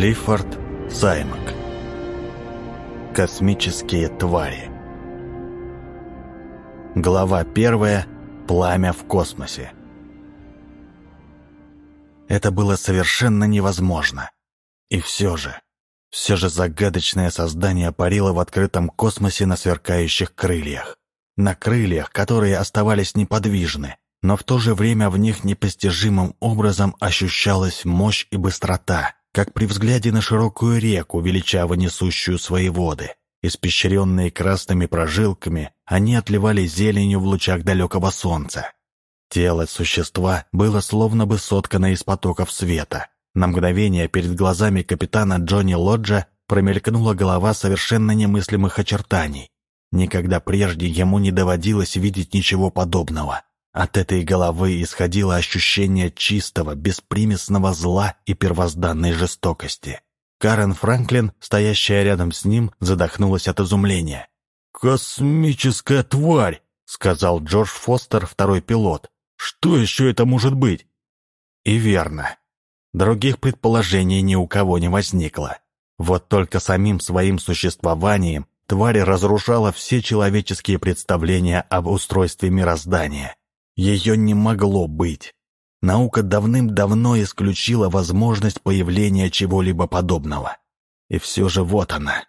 Клиффорд Саймак Космические твари Глава первая. Пламя в космосе. Это было совершенно невозможно. И все же, все же загадочное создание парило в открытом космосе на сверкающих крыльях. На крыльях, которые оставались неподвижны, но в то же время в них непостижимым образом ощущалась мощь и быстрота, как при взгляде на широкую реку, величаво несущую свои воды. Испещренные красными прожилками, они отливали зеленью в лучах далекого солнца. Тело существа было словно бы соткано из потоков света. На мгновение перед глазами капитана Джонни Лоджа промелькнула голова совершенно немыслимых очертаний. Никогда прежде ему не доводилось видеть ничего подобного. От этой головы исходило ощущение чистого, беспримесного зла и первозданной жестокости. Карен Франклин, стоящая рядом с ним, задохнулась от изумления. «Космическая тварь!» — сказал Джордж Фостер, второй пилот. «Что еще это может быть?» И верно. Других предположений ни у кого не возникло. Вот только самим своим существованием тварь разрушала все человеческие представления об устройстве мироздания. Ее не могло быть. Наука давным-давно исключила возможность появления чего-либо подобного. И все же вот она,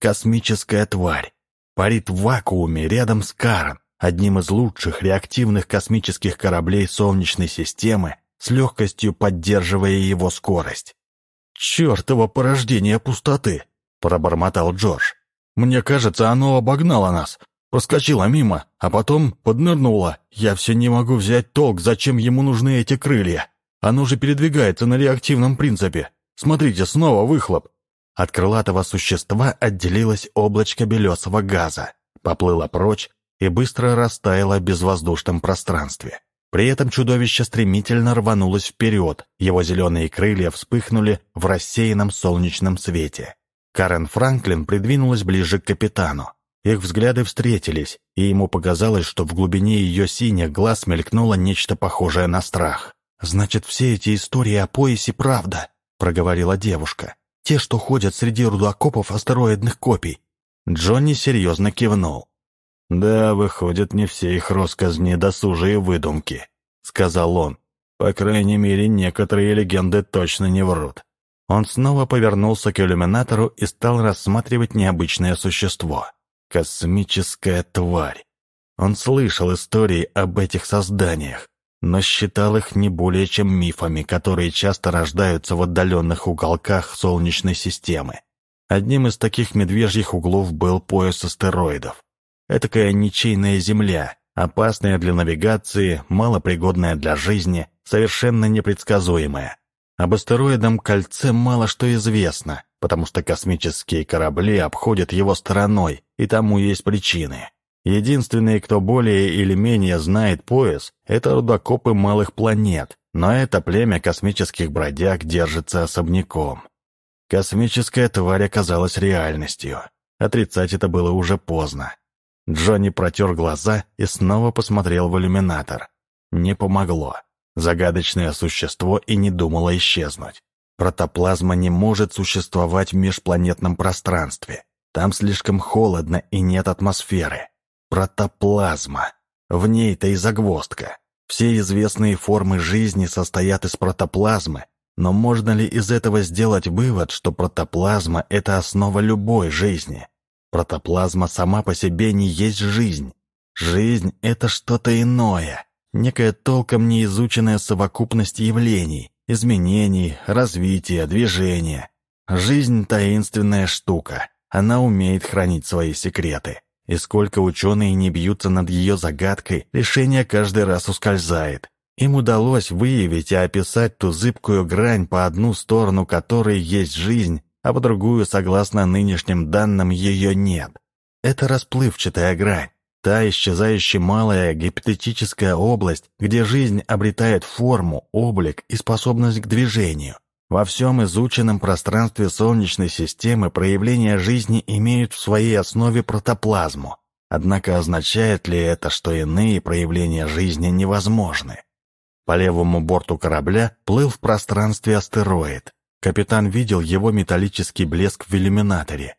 космическая тварь, парит в вакууме рядом с Каром, одним из лучших реактивных космических кораблей Солнечной системы, с легкостью поддерживая его скорость. «Чертово порождение пустоты!» — пробормотал Джордж. «Мне кажется, оно обогнало нас. Проскочила мимо, а потом поднырнула. Я все не могу взять толк, зачем ему нужны эти крылья. Оно же передвигается на реактивном принципе. Смотрите, снова выхлоп. От крылатого существа отделилось облачко белесого газа, поплыло прочь и быстро растаяло в безвоздушном пространстве. При этом чудовище стремительно рванулось вперед, его зеленые крылья вспыхнули в рассеянном солнечном свете. Карен Франклин придвинулась ближе к капитану. Их взгляды встретились, и ему показалось, что в глубине ее синих глаз мелькнуло нечто похожее на страх. «Значит, все эти истории о поясе — правда», — проговорила девушка. «Те, что ходят среди рудокопов астероидных копий». Джонни серьезно кивнул. «Да, выходят, не все их россказни досужие выдумки», — сказал он. «По крайней мере, некоторые легенды точно не врут». Он снова повернулся к иллюминатору и стал рассматривать необычное существо. Космическая тварь. Он слышал истории об этих созданиях, но считал их не более чем мифами, которые часто рождаются в отдаленных уголках Солнечной системы. Одним из таких медвежьих углов был пояс астероидов. Этакая ничейная Земля, опасная для навигации, малопригодная для жизни, совершенно непредсказуемая. Об астероидном кольце мало что известно, потому что космические корабли обходят его стороной, и тому есть причины. Единственные, кто более или менее знает пояс, это рудокопы малых планет, но это племя космических бродяг держится особняком. Космическая тварь оказалась реальностью. Отрицать это было уже поздно. Джонни протер глаза и снова посмотрел в иллюминатор. Не помогло. Загадочное существо и не думало исчезнуть. Протоплазма не может существовать в межпланетном пространстве. Там слишком холодно и нет атмосферы. Протоплазма. В ней-то и загвоздка. Все известные формы жизни состоят из протоплазмы, но можно ли из этого сделать вывод, что протоплазма – это основа любой жизни? Протоплазма сама по себе не есть жизнь. Жизнь – это что-то иное, некая толком неизученная совокупность явлений, изменений, развития, движения. Жизнь — таинственная штука, она умеет хранить свои секреты. И сколько ученые не бьются над ее загадкой, решение каждый раз ускользает. Им удалось выявить и описать ту зыбкую грань, по одну сторону которой есть жизнь, а по другую, согласно нынешним данным, ее нет. Это расплывчатая грань. Та исчезающая малая гипотетическая область, где жизнь обретает форму, облик и способность к движению. Во всем изученном пространстве Солнечной системы проявления жизни имеют в своей основе протоплазму. Однако означает ли это, что иные проявления жизни невозможны? По левому борту корабля плыл в пространстве астероид. Капитан видел его металлический блеск в иллюминаторе.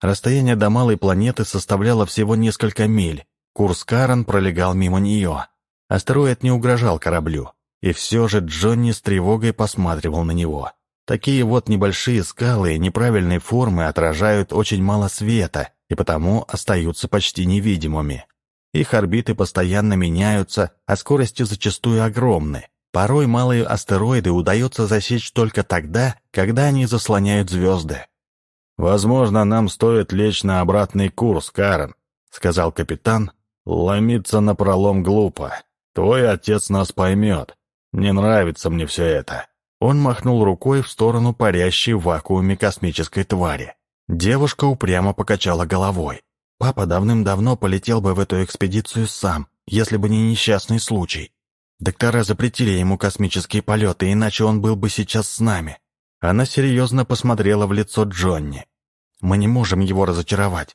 Расстояние до малой планеты составляло всего несколько миль. Курс Карен пролегал мимо нее. Астероид не угрожал кораблю. И все же Джонни с тревогой посматривал на него. Такие вот небольшие скалы неправильной формы отражают очень мало света и потому остаются почти невидимыми. Их орбиты постоянно меняются, а скорости зачастую огромны. Порой малые астероиды удается засечь только тогда, когда они заслоняют звезды. «Возможно, нам стоит лечь на обратный курс, Карен», — сказал капитан. «Ломиться на пролом глупо. Твой отец нас поймет. Не нравится мне все это». Он махнул рукой в сторону парящей в вакууме космической твари. Девушка упрямо покачала головой. Папа давным-давно полетел бы в эту экспедицию сам, если бы не несчастный случай. Доктора запретили ему космические полеты, иначе он был бы сейчас с нами. Она серьезно посмотрела в лицо Джонни. Мы не можем его разочаровать.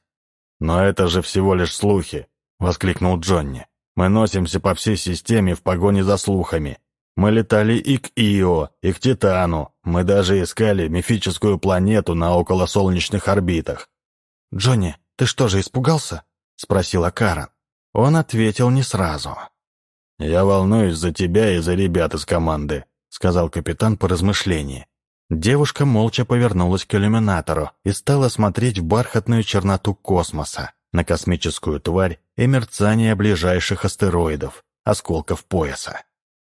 «Но это же всего лишь слухи», — воскликнул Джонни. «Мы носимся по всей системе в погоне за слухами. Мы летали и к Ио, и к Титану. Мы даже искали мифическую планету на околосолнечных орбитах». «Джонни, ты что же, испугался?» — спросила Карен. Он ответил не сразу. «Я волнуюсь за тебя и за ребят из команды», — сказал капитан по размышлении. Девушка молча повернулась к иллюминатору и стала смотреть в бархатную черноту космоса, на космическую тварь и мерцание ближайших астероидов, осколков пояса.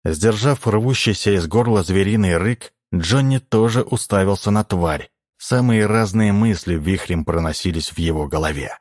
Сдержав рвущийся из горла звериный рык, Джонни тоже уставился на тварь. Самые разные мысли вихрем проносились в его голове.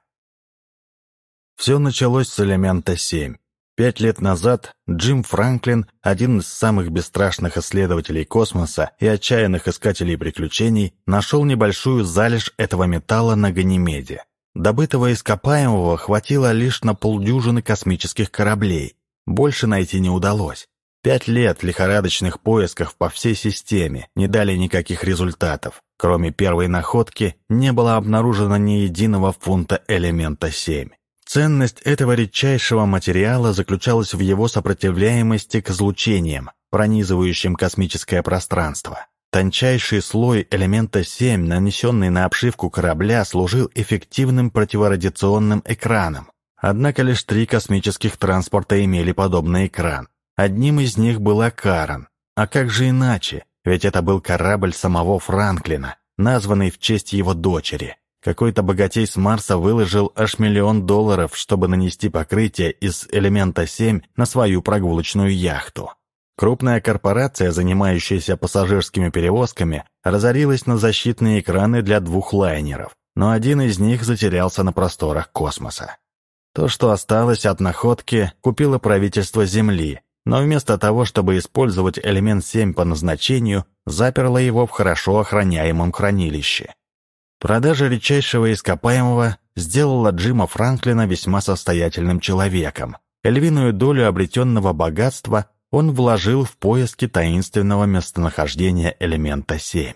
Все началось с элемента 7. Пять лет назад Джим Франклин, один из самых бесстрашных исследователей космоса и отчаянных искателей приключений, нашел небольшую залежь этого металла на Ганимеде. Добытого ископаемого хватило лишь на полдюжины космических кораблей. Больше найти не удалось. Пять лет лихорадочных поисков по всей системе не дали никаких результатов. Кроме первой находки, не было обнаружено ни единого фунта элемента 7. Ценность этого редчайшего материала заключалась в его сопротивляемости к излучениям, пронизывающим космическое пространство. Тончайший слой элемента 7, нанесенный на обшивку корабля, служил эффективным противорадиационным экраном. Однако лишь три космических транспорта имели подобный экран. Одним из них была Карен. А как же иначе? Ведь это был корабль самого Франклина, названный в честь его дочери. Какой-то богатей с Марса выложил аж миллион долларов, чтобы нанести покрытие из элемента 7 на свою прогулочную яхту. Крупная корпорация, занимающаяся пассажирскими перевозками, разорилась на защитные экраны для двух лайнеров, но один из них затерялся на просторах космоса. То, что осталось от находки, купило правительство Земли, но вместо того, чтобы использовать элемент 7 по назначению, заперло его в хорошо охраняемом хранилище. Продажа редчайшего ископаемого сделала Джима Франклина весьма состоятельным человеком. Львиную долю обретенного богатства он вложил в поиски таинственного местонахождения элемента 7.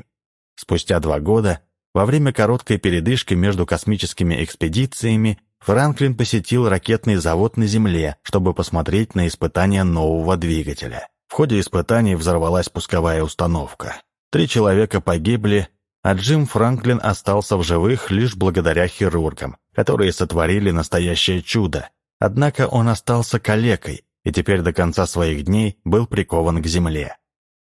Спустя два года, во время короткой передышки между космическими экспедициями, Франклин посетил ракетный завод на Земле, чтобы посмотреть на испытания нового двигателя. В ходе испытаний взорвалась пусковая установка. Три человека погибли, а Джим Франклин остался в живых лишь благодаря хирургам, которые сотворили настоящее чудо. Однако он остался калекой и теперь до конца своих дней был прикован к земле.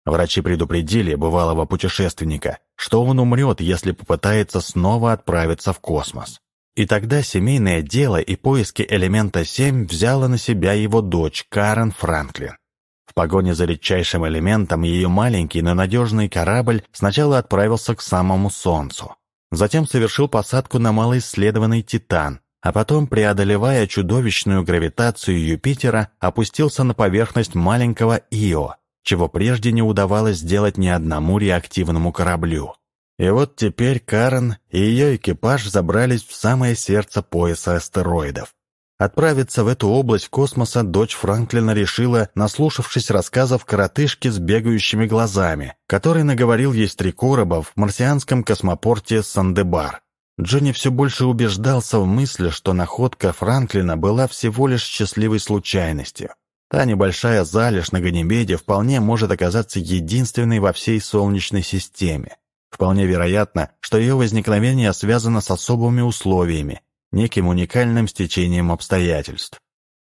Врачи предупредили бывалого путешественника, что он умрет, если попытается снова отправиться в космос. И тогда семейное дело и поиски элемента 7 взяла на себя его дочь Карен Франклин. В погоне за редчайшим элементом ее маленький, но надежный корабль сначала отправился к самому Солнцу. Затем совершил посадку на малоисследованный Титан, а потом, преодолевая чудовищную гравитацию Юпитера, опустился на поверхность маленького Ио, чего прежде не удавалось сделать ни одному реактивному кораблю. И вот теперь Карен и ее экипаж забрались в самое сердце пояса астероидов. Отправиться в эту область космоса дочь Франклина решила, наслушавшись рассказов коротышки с бегающими глазами, который наговорил ей три короба в марсианском космопорте Сандебар. Джонни все больше убеждался в мысли, что находка Франклина была всего лишь счастливой случайностью. Та небольшая залежь на Ганимеде вполне может оказаться единственной во всей Солнечной системе. Вполне вероятно, что ее возникновение связано с особыми условиями, неким уникальным стечением обстоятельств.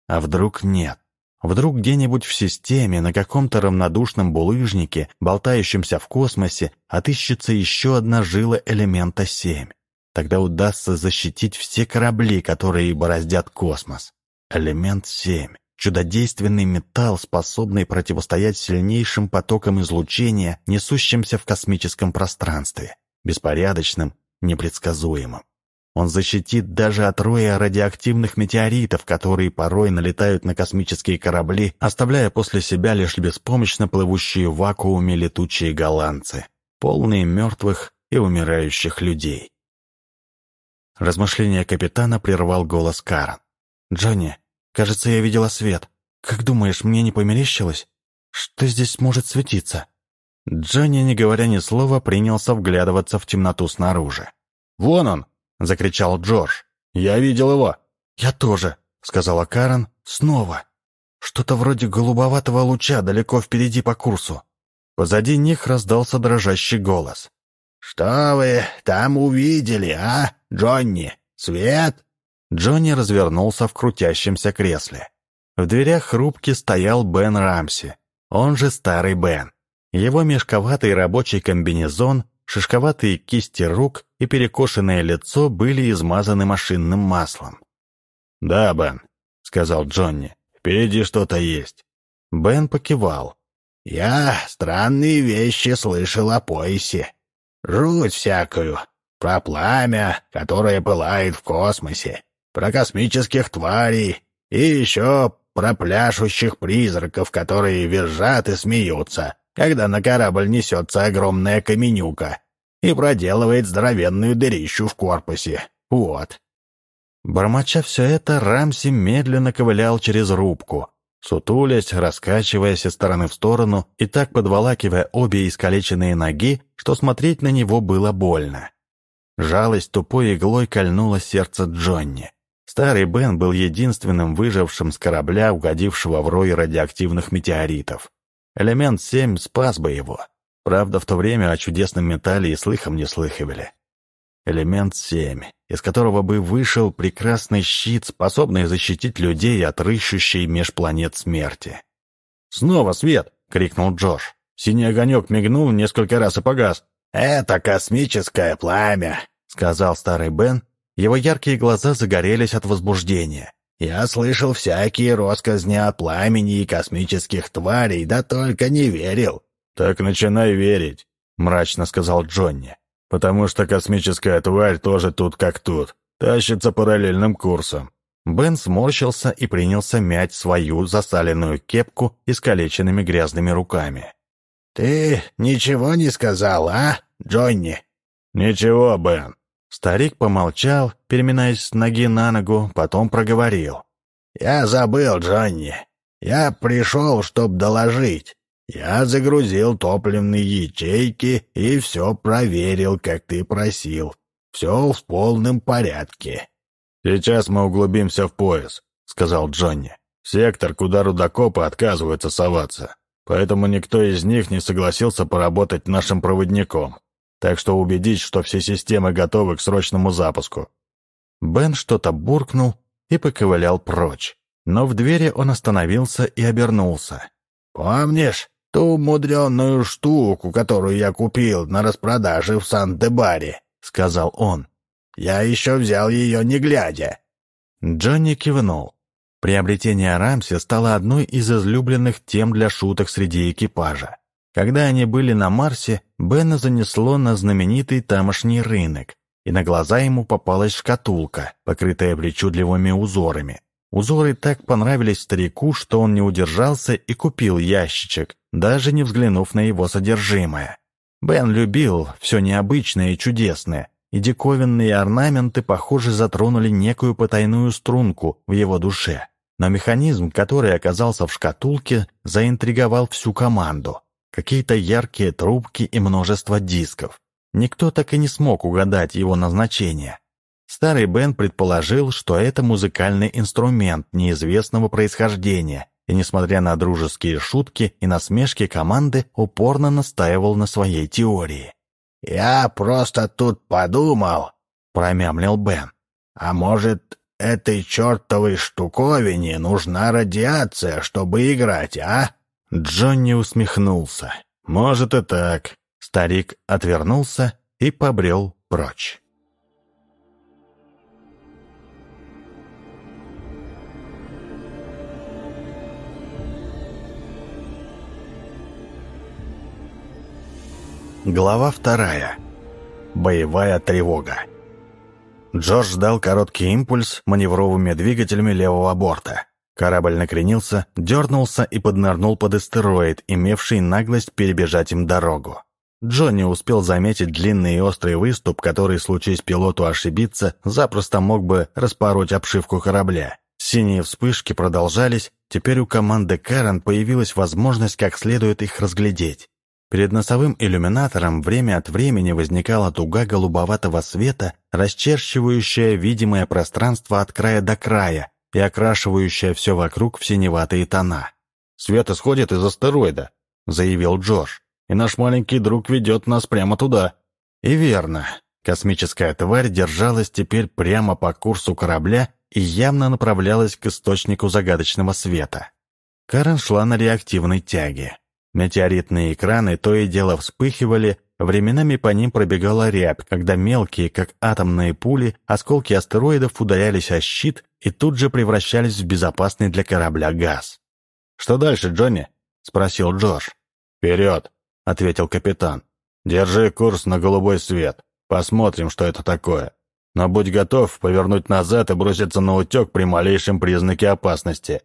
А вдруг нет? Вдруг где-нибудь в системе, на каком-то равнодушном булыжнике, болтающемся в космосе, отыщется еще одна жила элемента 7. Тогда удастся защитить все корабли, которые бороздят космос. Элемент 7. Чудодейственный металл, способный противостоять сильнейшим потокам излучения, несущимся в космическом пространстве. Беспорядочным, непредсказуемым. Он защитит даже от роя радиоактивных метеоритов, которые порой налетают на космические корабли, оставляя после себя лишь беспомощно плывущие в вакууме летучие голландцы, полные мертвых и умирающих людей. Размышление капитана прервал голос Карен. «Джонни, кажется, я видела свет. Как думаешь, мне не померещилось? Что здесь может светиться?» Джонни, не говоря ни слова, принялся вглядываться в темноту снаружи. «Вон он!» — закричал Джордж. «Я видел его!» «Я тоже», — сказала Карен. «Снова. Что-то вроде голубоватого луча далеко впереди по курсу». Позади них раздался дрожащий голос. «Что вы там увидели, а, Джонни? Свет?» Джонни развернулся в крутящемся кресле. В дверях хрупки стоял Бен Рамси, он же Старый Бен. Его мешковатый рабочий комбинезон шишковатые кисти рук и перекошенное лицо были измазаны машинным маслом. «Да, Бен», — сказал Джонни, — «впереди что-то есть». Бен покивал. «Я странные вещи слышал о поясе. Жуть всякую. Про пламя, которое пылает в космосе. Про космических тварей. И еще про пляшущих призраков, которые визжат и смеются когда на корабль несется огромная каменюка и проделывает здоровенную дырищу в корпусе. Вот. Бормоча все это, Рамси медленно ковылял через рубку, сутулясь, раскачиваясь из стороны в сторону и так подволакивая обе искалеченные ноги, что смотреть на него было больно. Жалость тупой иглой кольнула сердце Джонни. Старый Бен был единственным выжившим с корабля, угодившего в рой радиоактивных метеоритов. Элемент 7 спас бы его. Правда, в то время о чудесном металле и слыхом не слыхивали. Элемент 7, из которого бы вышел прекрасный щит, способный защитить людей от рыщущей меж планет смерти. «Снова свет!» — крикнул Джош. Синий огонек мигнул несколько раз и погас. «Это космическое пламя», — сказал старый Бен. Его яркие глаза загорелись от возбуждения. Я слышал всякие росказни о пламени и космических тварей, да только не верил». «Так начинай верить», — мрачно сказал Джонни. «Потому что космическая тварь тоже тут как тут, тащится параллельным курсом». Бен сморщился и принялся мять свою засаленную кепку искалеченными грязными руками. «Ты ничего не сказал, а, Джонни?» «Ничего, Бен. Старик помолчал, переминаясь с ноги на ногу, потом проговорил. «Я забыл, Джонни. Я пришел, чтобы доложить. Я загрузил топливные ячейки и все проверил, как ты просил. Все в полном порядке». «Сейчас мы углубимся в пояс», — сказал Джонни. «Сектор, куда рудокопы отказываются соваться. Поэтому никто из них не согласился поработать нашим проводником так что убедить, что все системы готовы к срочному запуску». Бен что-то буркнул и поковылял прочь, но в двери он остановился и обернулся. «Помнишь ту мудреную штуку, которую я купил на распродаже в Сан-де-Баре?» — сказал он. «Я еще взял ее не глядя». Джонни кивнул. Приобретение Рамси стало одной из излюбленных тем для шуток среди экипажа. Когда они были на Марсе, Бена занесло на знаменитый тамошний рынок, и на глаза ему попалась шкатулка, покрытая причудливыми узорами. Узоры так понравились старику, что он не удержался и купил ящичек, даже не взглянув на его содержимое. Бен любил все необычное и чудесное, и диковинные орнаменты, похоже, затронули некую потайную струнку в его душе. Но механизм, который оказался в шкатулке, заинтриговал всю команду какие-то яркие трубки и множество дисков. Никто так и не смог угадать его назначение. Старый Бен предположил, что это музыкальный инструмент неизвестного происхождения, и, несмотря на дружеские шутки и насмешки команды, упорно настаивал на своей теории. «Я просто тут подумал», — промямлил Бен. «А может, этой чертовой штуковине нужна радиация, чтобы играть, а?» Джонни усмехнулся. «Может и так». Старик отвернулся и побрел прочь. Глава вторая. Боевая тревога. Джордж дал короткий импульс маневровыми двигателями левого борта. Корабль накренился, дернулся и поднырнул под астероид, имевший наглость перебежать им дорогу. Джонни успел заметить длинный и острый выступ, который, случись пилоту ошибиться, запросто мог бы распороть обшивку корабля. Синие вспышки продолжались, теперь у команды Карен появилась возможность как следует их разглядеть. Перед носовым иллюминатором время от времени возникала туга голубоватого света, расчерчивающая видимое пространство от края до края и окрашивающая все вокруг в синеватые тона. «Свет исходит из астероида», — заявил Джордж, «и наш маленький друг ведет нас прямо туда». И верно. Космическая тварь держалась теперь прямо по курсу корабля и явно направлялась к источнику загадочного света. Карен шла на реактивной тяге. Метеоритные экраны то и дело вспыхивали, временами по ним пробегала рябь, когда мелкие, как атомные пули, осколки астероидов ударялись о щит и тут же превращались в безопасный для корабля газ. «Что дальше, Джонни?» — спросил Джордж. «Вперед!» — ответил капитан. «Держи курс на голубой свет. Посмотрим, что это такое. Но будь готов повернуть назад и броситься на утек при малейшем признаке опасности».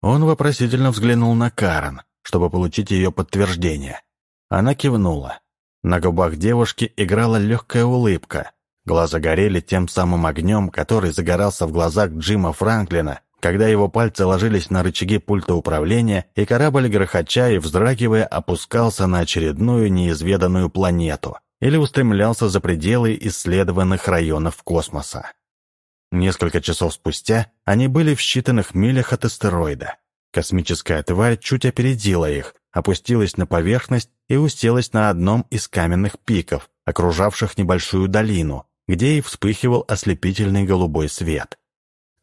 Он вопросительно взглянул на Карен чтобы получить ее подтверждение. Она кивнула. На губах девушки играла легкая улыбка. Глаза горели тем самым огнем, который загорался в глазах Джима Франклина, когда его пальцы ложились на рычаги пульта управления, и корабль, грохоча и вздрагивая, опускался на очередную неизведанную планету или устремлялся за пределы исследованных районов космоса. Несколько часов спустя они были в считанных милях от астероида. Космическая тварь чуть опередила их, опустилась на поверхность и уселась на одном из каменных пиков, окружавших небольшую долину, где и вспыхивал ослепительный голубой свет.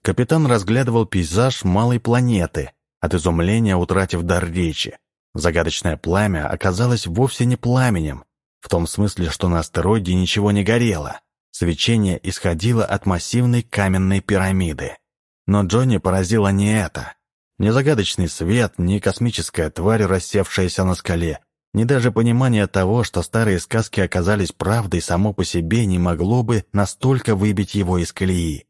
Капитан разглядывал пейзаж малой планеты, от изумления утратив дар речи. Загадочное пламя оказалось вовсе не пламенем, в том смысле, что на астероиде ничего не горело. Свечение исходило от массивной каменной пирамиды. Но Джонни поразило не это. Ни загадочный свет, ни космическая тварь, рассевшаяся на скале, ни даже понимание того, что старые сказки оказались правдой само по себе, не могло бы настолько выбить его из колеи.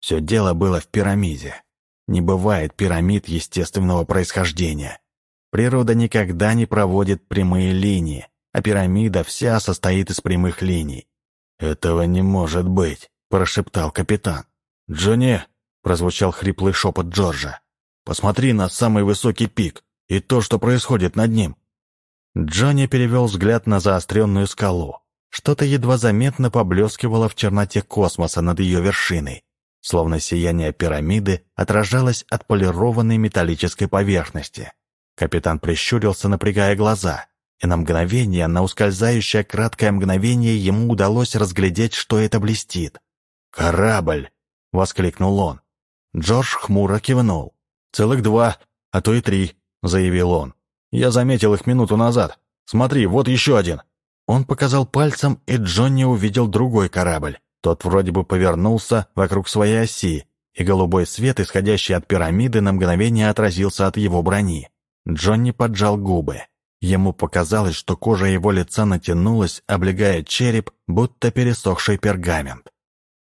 Все дело было в пирамиде. Не бывает пирамид естественного происхождения. Природа никогда не проводит прямые линии, а пирамида вся состоит из прямых линий. «Этого не может быть», — прошептал капитан. «Джонни!» — прозвучал хриплый шепот Джорджа. Посмотри на самый высокий пик и то, что происходит над ним». Джонни перевел взгляд на заостренную скалу. Что-то едва заметно поблескивало в черноте космоса над ее вершиной, словно сияние пирамиды отражалось от полированной металлической поверхности. Капитан прищурился, напрягая глаза, и на мгновение, на ускользающее краткое мгновение ему удалось разглядеть, что это блестит. «Корабль!» — воскликнул он. Джордж хмуро кивнул. «Целых два, а то и три», — заявил он. «Я заметил их минуту назад. Смотри, вот еще один». Он показал пальцем, и Джонни увидел другой корабль. Тот вроде бы повернулся вокруг своей оси, и голубой свет, исходящий от пирамиды, на мгновение отразился от его брони. Джонни поджал губы. Ему показалось, что кожа его лица натянулась, облегая череп, будто пересохший пергамент.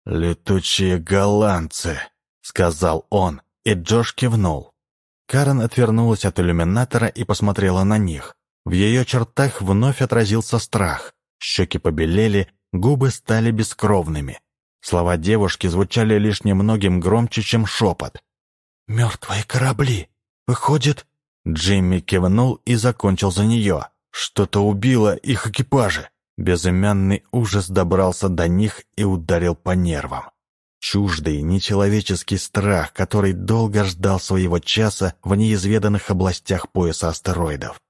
«Летучие голландцы», — сказал он, и Джош кивнул. Карен отвернулась от иллюминатора и посмотрела на них. В ее чертах вновь отразился страх. Щеки побелели, губы стали бескровными. Слова девушки звучали лишь немногим громче, чем шепот. «Мертвые корабли! Выходит...» Джимми кивнул и закончил за нее. Что-то убило их экипажи. Безымянный ужас добрался до них и ударил по нервам. Чуждый, нечеловеческий страх, который долго ждал своего часа в неизведанных областях пояса астероидов.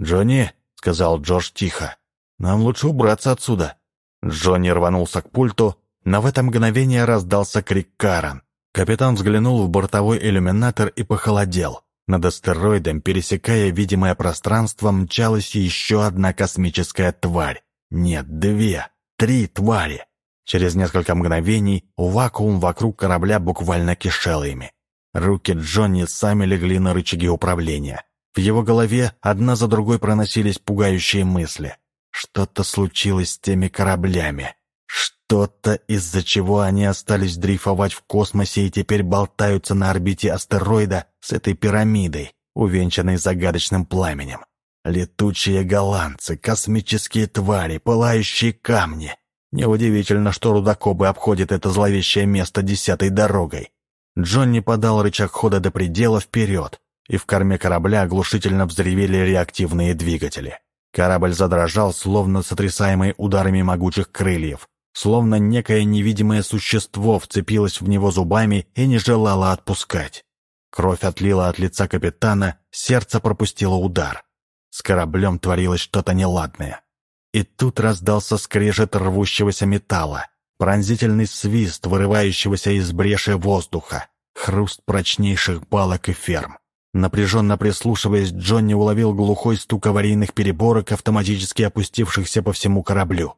«Джонни», — сказал Джордж тихо, — «нам лучше убраться отсюда». Джонни рванулся к пульту, но в это мгновение раздался крик Карен. Капитан взглянул в бортовой иллюминатор и похолодел. Над астероидом, пересекая видимое пространство, мчалась еще одна космическая тварь. Нет, две, три твари. Через несколько мгновений вакуум вокруг корабля буквально кишел ими. Руки Джонни сами легли на рычаги управления. В его голове одна за другой проносились пугающие мысли. Что-то случилось с теми кораблями. Что-то, из-за чего они остались дрейфовать в космосе и теперь болтаются на орбите астероида с этой пирамидой, увенчанной загадочным пламенем. Летучие голландцы, космические твари, пылающие камни. Неудивительно, что рудокобы обходят это зловещее место десятой дорогой. Джонни подал рычаг хода до предела вперед, и в корме корабля оглушительно взревели реактивные двигатели. Корабль задрожал, словно сотрясаемый ударами могучих крыльев, словно некое невидимое существо вцепилось в него зубами и не желало отпускать. Кровь отлила от лица капитана, сердце пропустило удар. С кораблем творилось что-то неладное. И тут раздался скрежет рвущегося металла, пронзительный свист, вырывающегося из бреши воздуха, хруст прочнейших балок и ферм. Напряженно прислушиваясь, Джонни уловил глухой стук аварийных переборок, автоматически опустившихся по всему кораблю.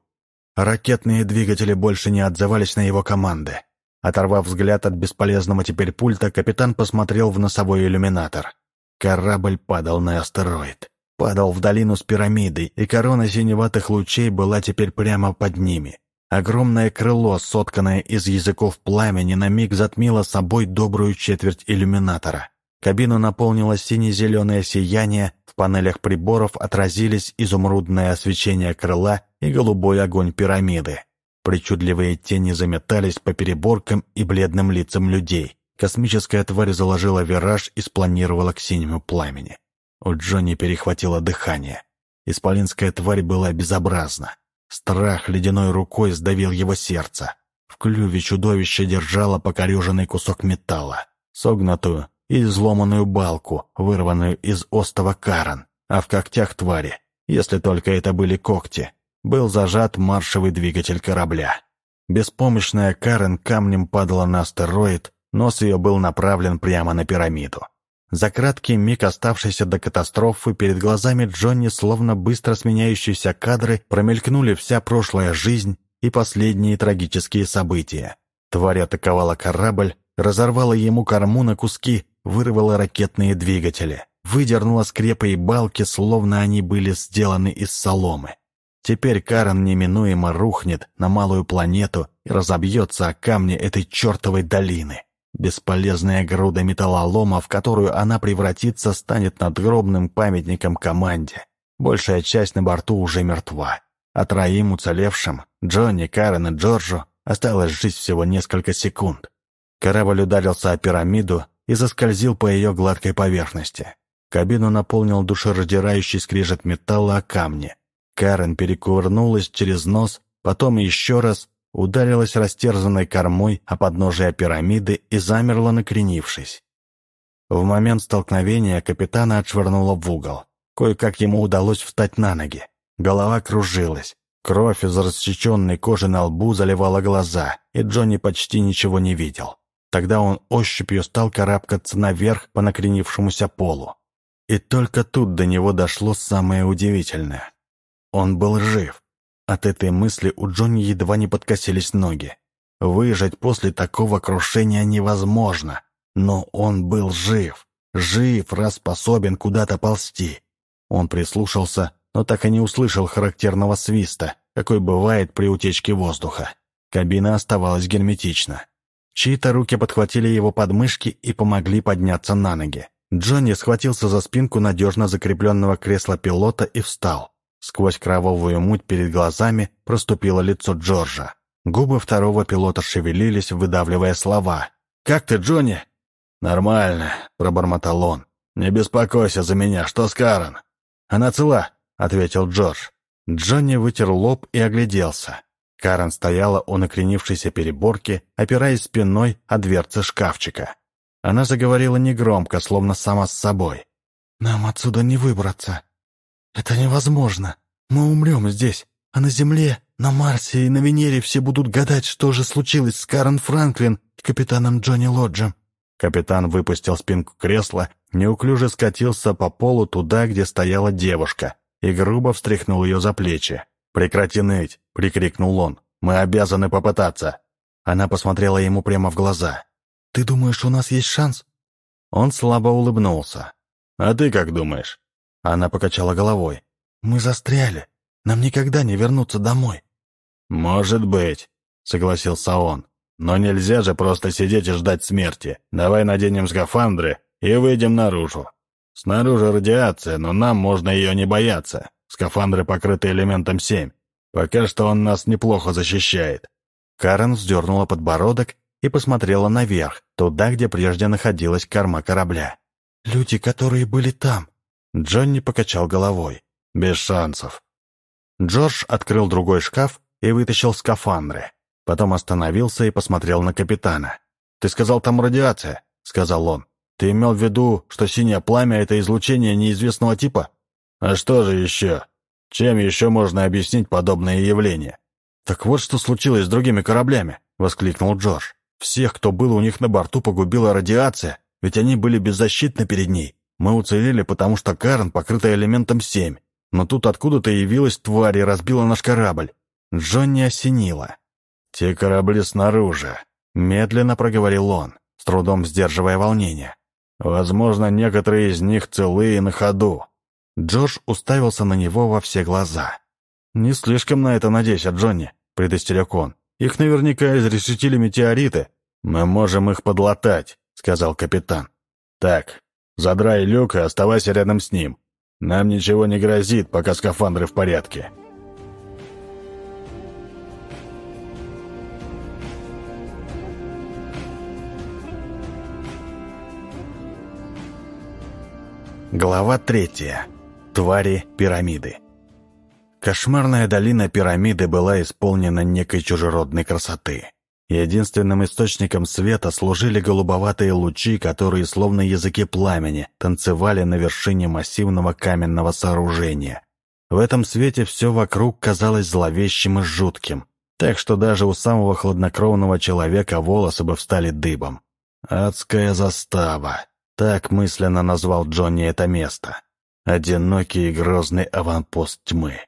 Ракетные двигатели больше не отзывались на его команды. Оторвав взгляд от бесполезного теперь пульта, капитан посмотрел в носовой иллюминатор. Корабль падал на астероид. Падал в долину с пирамидой, и корона синеватых лучей была теперь прямо под ними. Огромное крыло, сотканное из языков пламени, на миг затмило собой добрую четверть иллюминатора. Кабину наполнило сине-зеленое сияние, в панелях приборов отразились изумрудное освещение крыла и голубой огонь пирамиды. Причудливые тени заметались по переборкам и бледным лицам людей. Космическая тварь заложила вираж и спланировала к синему пламени. У Джонни перехватило дыхание. Исполинская тварь была безобразна. Страх ледяной рукой сдавил его сердце. В клюве чудовище держало покореженный кусок металла, согнутую и изломанную балку, вырванную из остова Карен, а в когтях твари, если только это были когти, был зажат маршевый двигатель корабля. Беспомощная Карен камнем падала на астероид, нос ее был направлен прямо на пирамиду. За краткий миг, оставшийся до катастрофы, перед глазами Джонни, словно быстро сменяющиеся кадры, промелькнули вся прошлая жизнь и последние трагические события. Тварь атаковала корабль, разорвала ему корму на куски, вырвала ракетные двигатели, выдернула скрепы и балки, словно они были сделаны из соломы. Теперь Карен неминуемо рухнет на малую планету и разобьется о камни этой чертовой долины. Бесполезная груда металлолома, в которую она превратится, станет надгробным памятником команде. Большая часть на борту уже мертва. А троим уцелевшим, Джонни, Карен и Джорджу, осталось жить всего несколько секунд. Корабль ударился о пирамиду и заскользил по ее гладкой поверхности. Кабину наполнил душераздирающий скрежет металла о камне. Карен перекувырнулась через нос, потом еще раз, ударилась растерзанной кормой о подножие пирамиды и замерла, накренившись. В момент столкновения капитана отшвырнуло в угол. Кое-как ему удалось встать на ноги. Голова кружилась. Кровь из рассеченной кожи на лбу заливала глаза, и Джонни почти ничего не видел. Тогда он ощупью стал карабкаться наверх по накренившемуся полу. И только тут до него дошло самое удивительное. Он был жив. От этой мысли у Джонни едва не подкосились ноги. Выжить после такого крушения невозможно. Но он был жив. Жив, раз способен куда-то ползти. Он прислушался, но так и не услышал характерного свиста, какой бывает при утечке воздуха. Кабина оставалась герметична. Чьи-то руки подхватили его подмышки и помогли подняться на ноги. Джонни схватился за спинку надежно закрепленного кресла пилота и встал. Сквозь кровавую муть перед глазами проступило лицо Джорджа. Губы второго пилота шевелились, выдавливая слова. «Как ты, Джонни?» «Нормально», — пробормотал он. «Не беспокойся за меня, что с Карен?» «Она цела», — ответил Джордж. Джонни вытер лоб и огляделся. Карен стояла у накренившейся переборки, опираясь спиной о дверцы шкафчика. Она заговорила негромко, словно сама с собой. «Нам отсюда не выбраться. «Это невозможно. Мы умрем здесь. А на Земле, на Марсе и на Венере все будут гадать, что же случилось с Карен Франклин и капитаном Джонни Лоджем». Капитан выпустил спинку кресла, неуклюже скатился по полу туда, где стояла девушка, и грубо встряхнул ее за плечи. «Прекрати ныть!» — прикрикнул он. «Мы обязаны попытаться!» Она посмотрела ему прямо в глаза. «Ты думаешь, у нас есть шанс?» Он слабо улыбнулся. «А ты как думаешь?» Она покачала головой. «Мы застряли. Нам никогда не вернуться домой». «Может быть», — согласился он. «Но нельзя же просто сидеть и ждать смерти. Давай наденем скафандры и выйдем наружу. Снаружи радиация, но нам можно ее не бояться. Скафандры покрыты элементом 7. Пока что он нас неплохо защищает». Карен вздернула подбородок и посмотрела наверх, туда, где прежде находилась корма корабля. «Люди, которые были там». Джонни покачал головой. «Без шансов». Джордж открыл другой шкаф и вытащил скафандры. Потом остановился и посмотрел на капитана. «Ты сказал, там радиация», — сказал он. «Ты имел в виду, что синее пламя — это излучение неизвестного типа?» «А что же еще? Чем еще можно объяснить подобное явление?» «Так вот, что случилось с другими кораблями», — воскликнул Джордж. «Всех, кто был у них на борту, погубила радиация, ведь они были беззащитны перед ней. Мы уцелели, потому что Карн покрыта элементом 7. Но тут откуда-то явилась тварь и разбила наш корабль. Джонни осенило. «Те корабли снаружи», — медленно проговорил он, с трудом сдерживая волнение. «Возможно, некоторые из них целые на ходу». Джордж уставился на него во все глаза. «Не слишком на это надейся, Джонни», — предостерег он. «Их наверняка изрешетили метеориты. Мы можем их подлатать», — сказал капитан. «Так, задрай люк и оставайся рядом с ним. Нам ничего не грозит, пока скафандры в порядке». Глава третья. Твари пирамиды. Кошмарная долина пирамиды была исполнена некой чужеродной красоты. Единственным источником света служили голубоватые лучи, которые, словно языки пламени, танцевали на вершине массивного каменного сооружения. В этом свете все вокруг казалось зловещим и жутким, так что даже у самого хладнокровного человека волосы бы встали дыбом. «Адская застава», — так мысленно назвал Джонни это место. Одинокий и грозный аванпост тьмы.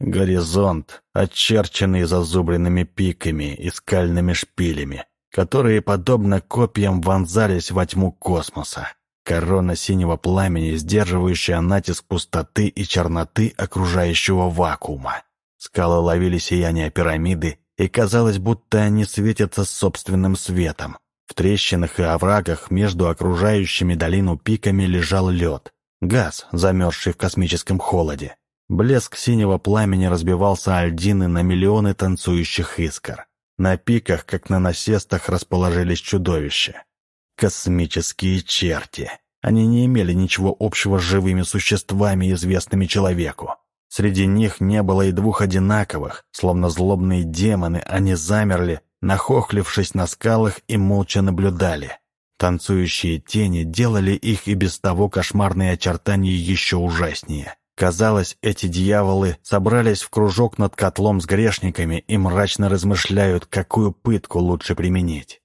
Горизонт, очерченный зазубренными пиками и скальными шпилями, которые, подобно копьям, вонзались во тьму космоса. Корона синего пламени, сдерживающая натиск пустоты и черноты окружающего вакуума. Скалы ловили сияние пирамиды, и казалось, будто они светятся собственным светом. В трещинах и оврагах между окружающими долину пиками лежал лед, газ, замерзший в космическом холоде. Блеск синего пламени разбивался альдины на миллионы танцующих искр. На пиках, как на насестах, расположились чудовища. Космические черти. Они не имели ничего общего с живыми существами, известными человеку. Среди них не было и двух одинаковых, словно злобные демоны, они замерли, нахохлившись на скалах и молча наблюдали. Танцующие тени делали их и без того кошмарные очертания еще ужаснее. Казалось, эти дьяволы собрались в кружок над котлом с грешниками и мрачно размышляют, какую пытку лучше применить.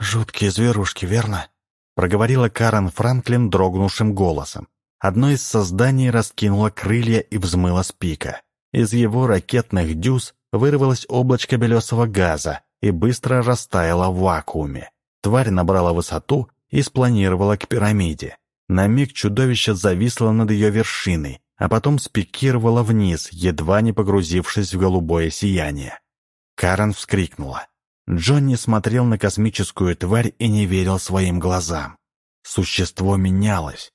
«Жуткие зверушки, верно?» — проговорила Карен Франклин дрогнувшим голосом. Одно из созданий раскинуло крылья и взмыло с пика. Из его ракетных дюз вырвалось облачко белесого газа и быстро растаяло в вакууме. Тварь набрала высоту и спланировала к пирамиде. На миг чудовище зависло над ее вершиной, а потом спикировала вниз, едва не погрузившись в голубое сияние. Карен вскрикнула. Джонни смотрел на космическую тварь и не верил своим глазам. Существо менялось.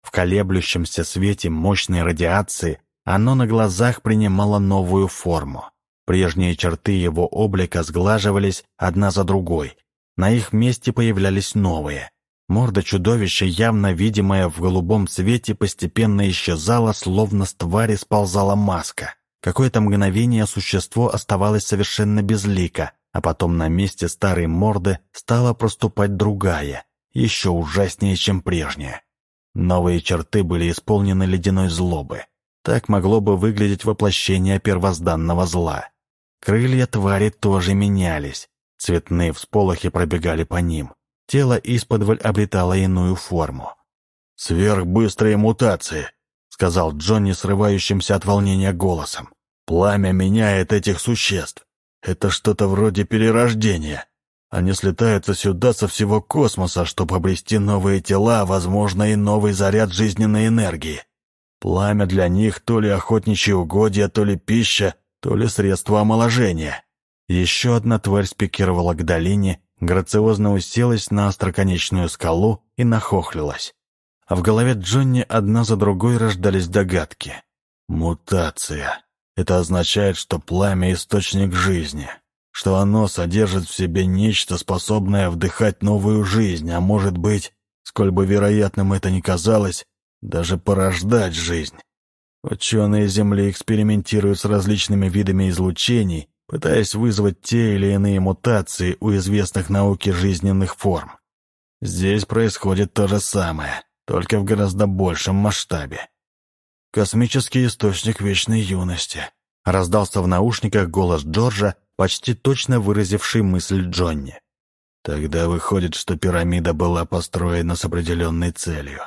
В колеблющемся свете мощной радиации оно на глазах принимало новую форму. Прежние черты его облика сглаживались одна за другой. На их месте появлялись новые. Морда чудовища, явно видимая в голубом цвете, постепенно исчезала, словно с твари сползала маска. Какое-то мгновение существо оставалось совершенно безлико, а потом на месте старой морды стала проступать другая, еще ужаснее, чем прежняя. Новые черты были исполнены ледяной злобы. Так могло бы выглядеть воплощение первозданного зла. Крылья твари тоже менялись. Цветные всполохи пробегали по ним. Тело исподволь обретало иную форму. «Сверхбыстрые мутации», — сказал Джонни срывающимся от волнения голосом. «Пламя меняет этих существ. Это что-то вроде перерождения. Они слетаются сюда со всего космоса, чтобы обрести новые тела, возможно, и новый заряд жизненной энергии. Пламя для них то ли охотничьи угодья, то ли пища, то ли средство омоложения. Еще одна тварь спикировала к долине, грациозно уселась на остроконечную скалу и нахохлилась. А в голове Джонни одна за другой рождались догадки. Мутация. Это означает, что пламя — источник жизни, что оно содержит в себе нечто, способное вдыхать новую жизнь, а может быть, сколь бы вероятным это ни казалось, даже порождать жизнь. Ученые Земли экспериментируют с различными видами излучений, пытаясь вызвать те или иные мутации у известных науке жизненных форм. Здесь происходит то же самое, только в гораздо большем масштабе. «Космический источник вечной юности», — раздался в наушниках голос Джорджа, почти точно выразивший мысль Джонни. «Тогда выходит, что пирамида была построена с определенной целью.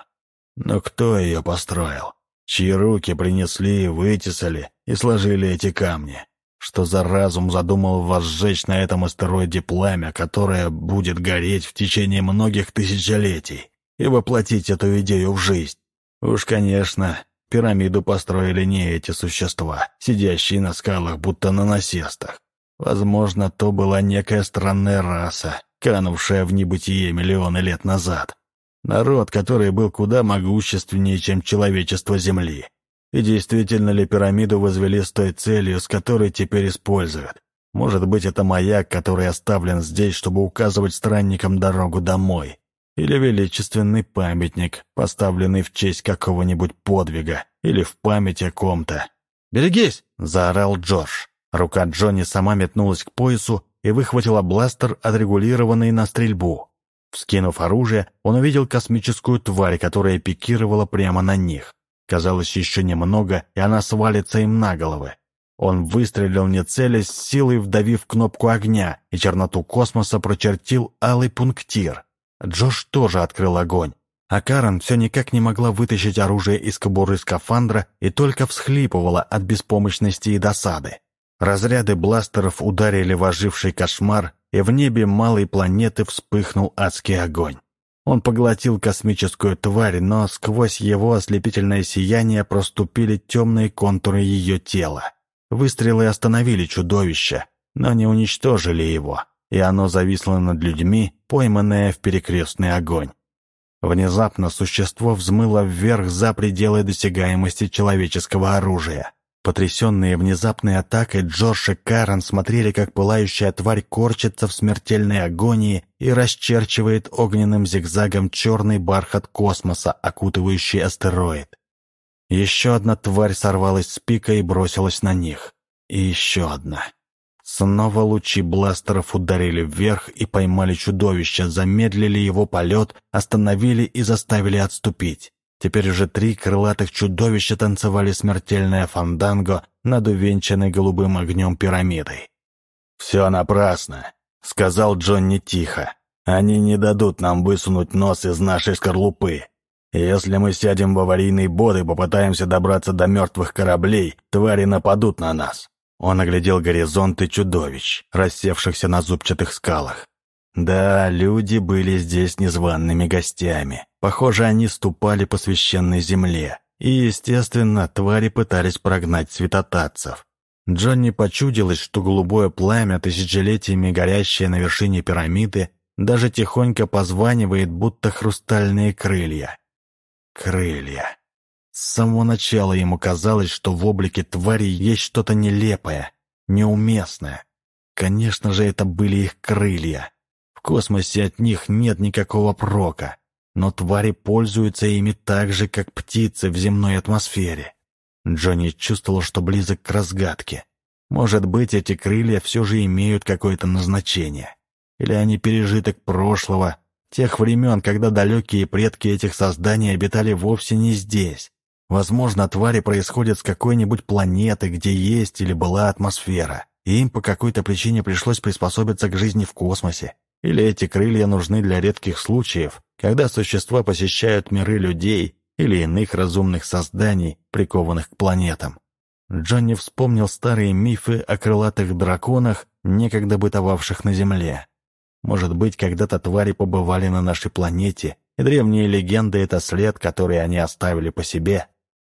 Но кто ее построил? чьи руки принесли, вытесали и сложили эти камни. Что за разум задумал возжечь на этом астероиде пламя, которое будет гореть в течение многих тысячелетий, и воплотить эту идею в жизнь? Уж, конечно, пирамиду построили не эти существа, сидящие на скалах, будто на насестах. Возможно, то была некая странная раса, канувшая в небытие миллионы лет назад. Народ, который был куда могущественнее, чем человечество Земли. И действительно ли пирамиду возвели с той целью, с которой теперь используют? Может быть, это маяк, который оставлен здесь, чтобы указывать странникам дорогу домой? Или величественный памятник, поставленный в честь какого-нибудь подвига, или в память о ком-то? «Берегись!» — заорал Джордж. Рука Джонни сама метнулась к поясу и выхватила бластер, отрегулированный на стрельбу. Вскинув оружие, он увидел космическую тварь, которая пикировала прямо на них. Казалось, еще немного, и она свалится им на головы. Он выстрелил не целясь, силой вдавив кнопку огня, и черноту космоса прочертил алый пунктир. Джош тоже открыл огонь. А Карен все никак не могла вытащить оружие из кобуры скафандра и только всхлипывала от беспомощности и досады. Разряды бластеров ударили в оживший кошмар, и в небе малой планеты вспыхнул адский огонь. Он поглотил космическую тварь, но сквозь его ослепительное сияние проступили темные контуры ее тела. Выстрелы остановили чудовище, но не уничтожили его, и оно зависло над людьми, пойманное в перекрестный огонь. Внезапно существо взмыло вверх за пределы досягаемости человеческого оружия. Потрясенные внезапной атакой, Джордж и Карен смотрели, как пылающая тварь корчится в смертельной агонии и расчерчивает огненным зигзагом черный бархат космоса, окутывающий астероид. Еще одна тварь сорвалась с пика и бросилась на них. И еще одна. Снова лучи бластеров ударили вверх и поймали чудовище, замедлили его полет, остановили и заставили отступить. Теперь уже три крылатых чудовища танцевали смертельное фанданго над увенчанной голубым огнем пирамидой. «Все напрасно», — сказал Джонни тихо. «Они не дадут нам высунуть нос из нашей скорлупы. Если мы сядем в аварийный бот и попытаемся добраться до мертвых кораблей, твари нападут на нас». Он оглядел горизонты чудовищ, рассевшихся на зубчатых скалах. Да, люди были здесь незваными гостями. Похоже, они ступали по священной земле. И, естественно, твари пытались прогнать святотатцев. Джонни почудилось, что голубое пламя, тысячелетиями горящее на вершине пирамиды, даже тихонько позванивает, будто хрустальные крылья. Крылья. С самого начала ему казалось, что в облике твари есть что-то нелепое, неуместное. Конечно же, это были их крылья космосе от них нет никакого прока, но твари пользуются ими так же, как птицы в земной атмосфере. Джонни чувствовал, что близок к разгадке. Может быть, эти крылья все же имеют какое-то назначение. Или они пережиток прошлого, тех времен, когда далекие предки этих созданий обитали вовсе не здесь. Возможно, твари происходят с какой-нибудь планеты, где есть или была атмосфера, и им по какой-то причине пришлось приспособиться к жизни в космосе. Или эти крылья нужны для редких случаев, когда существа посещают миры людей или иных разумных созданий, прикованных к планетам. Джонни вспомнил старые мифы о крылатых драконах, некогда бытовавших на Земле. Может быть, когда-то твари побывали на нашей планете, и древние легенды — это след, который они оставили по себе.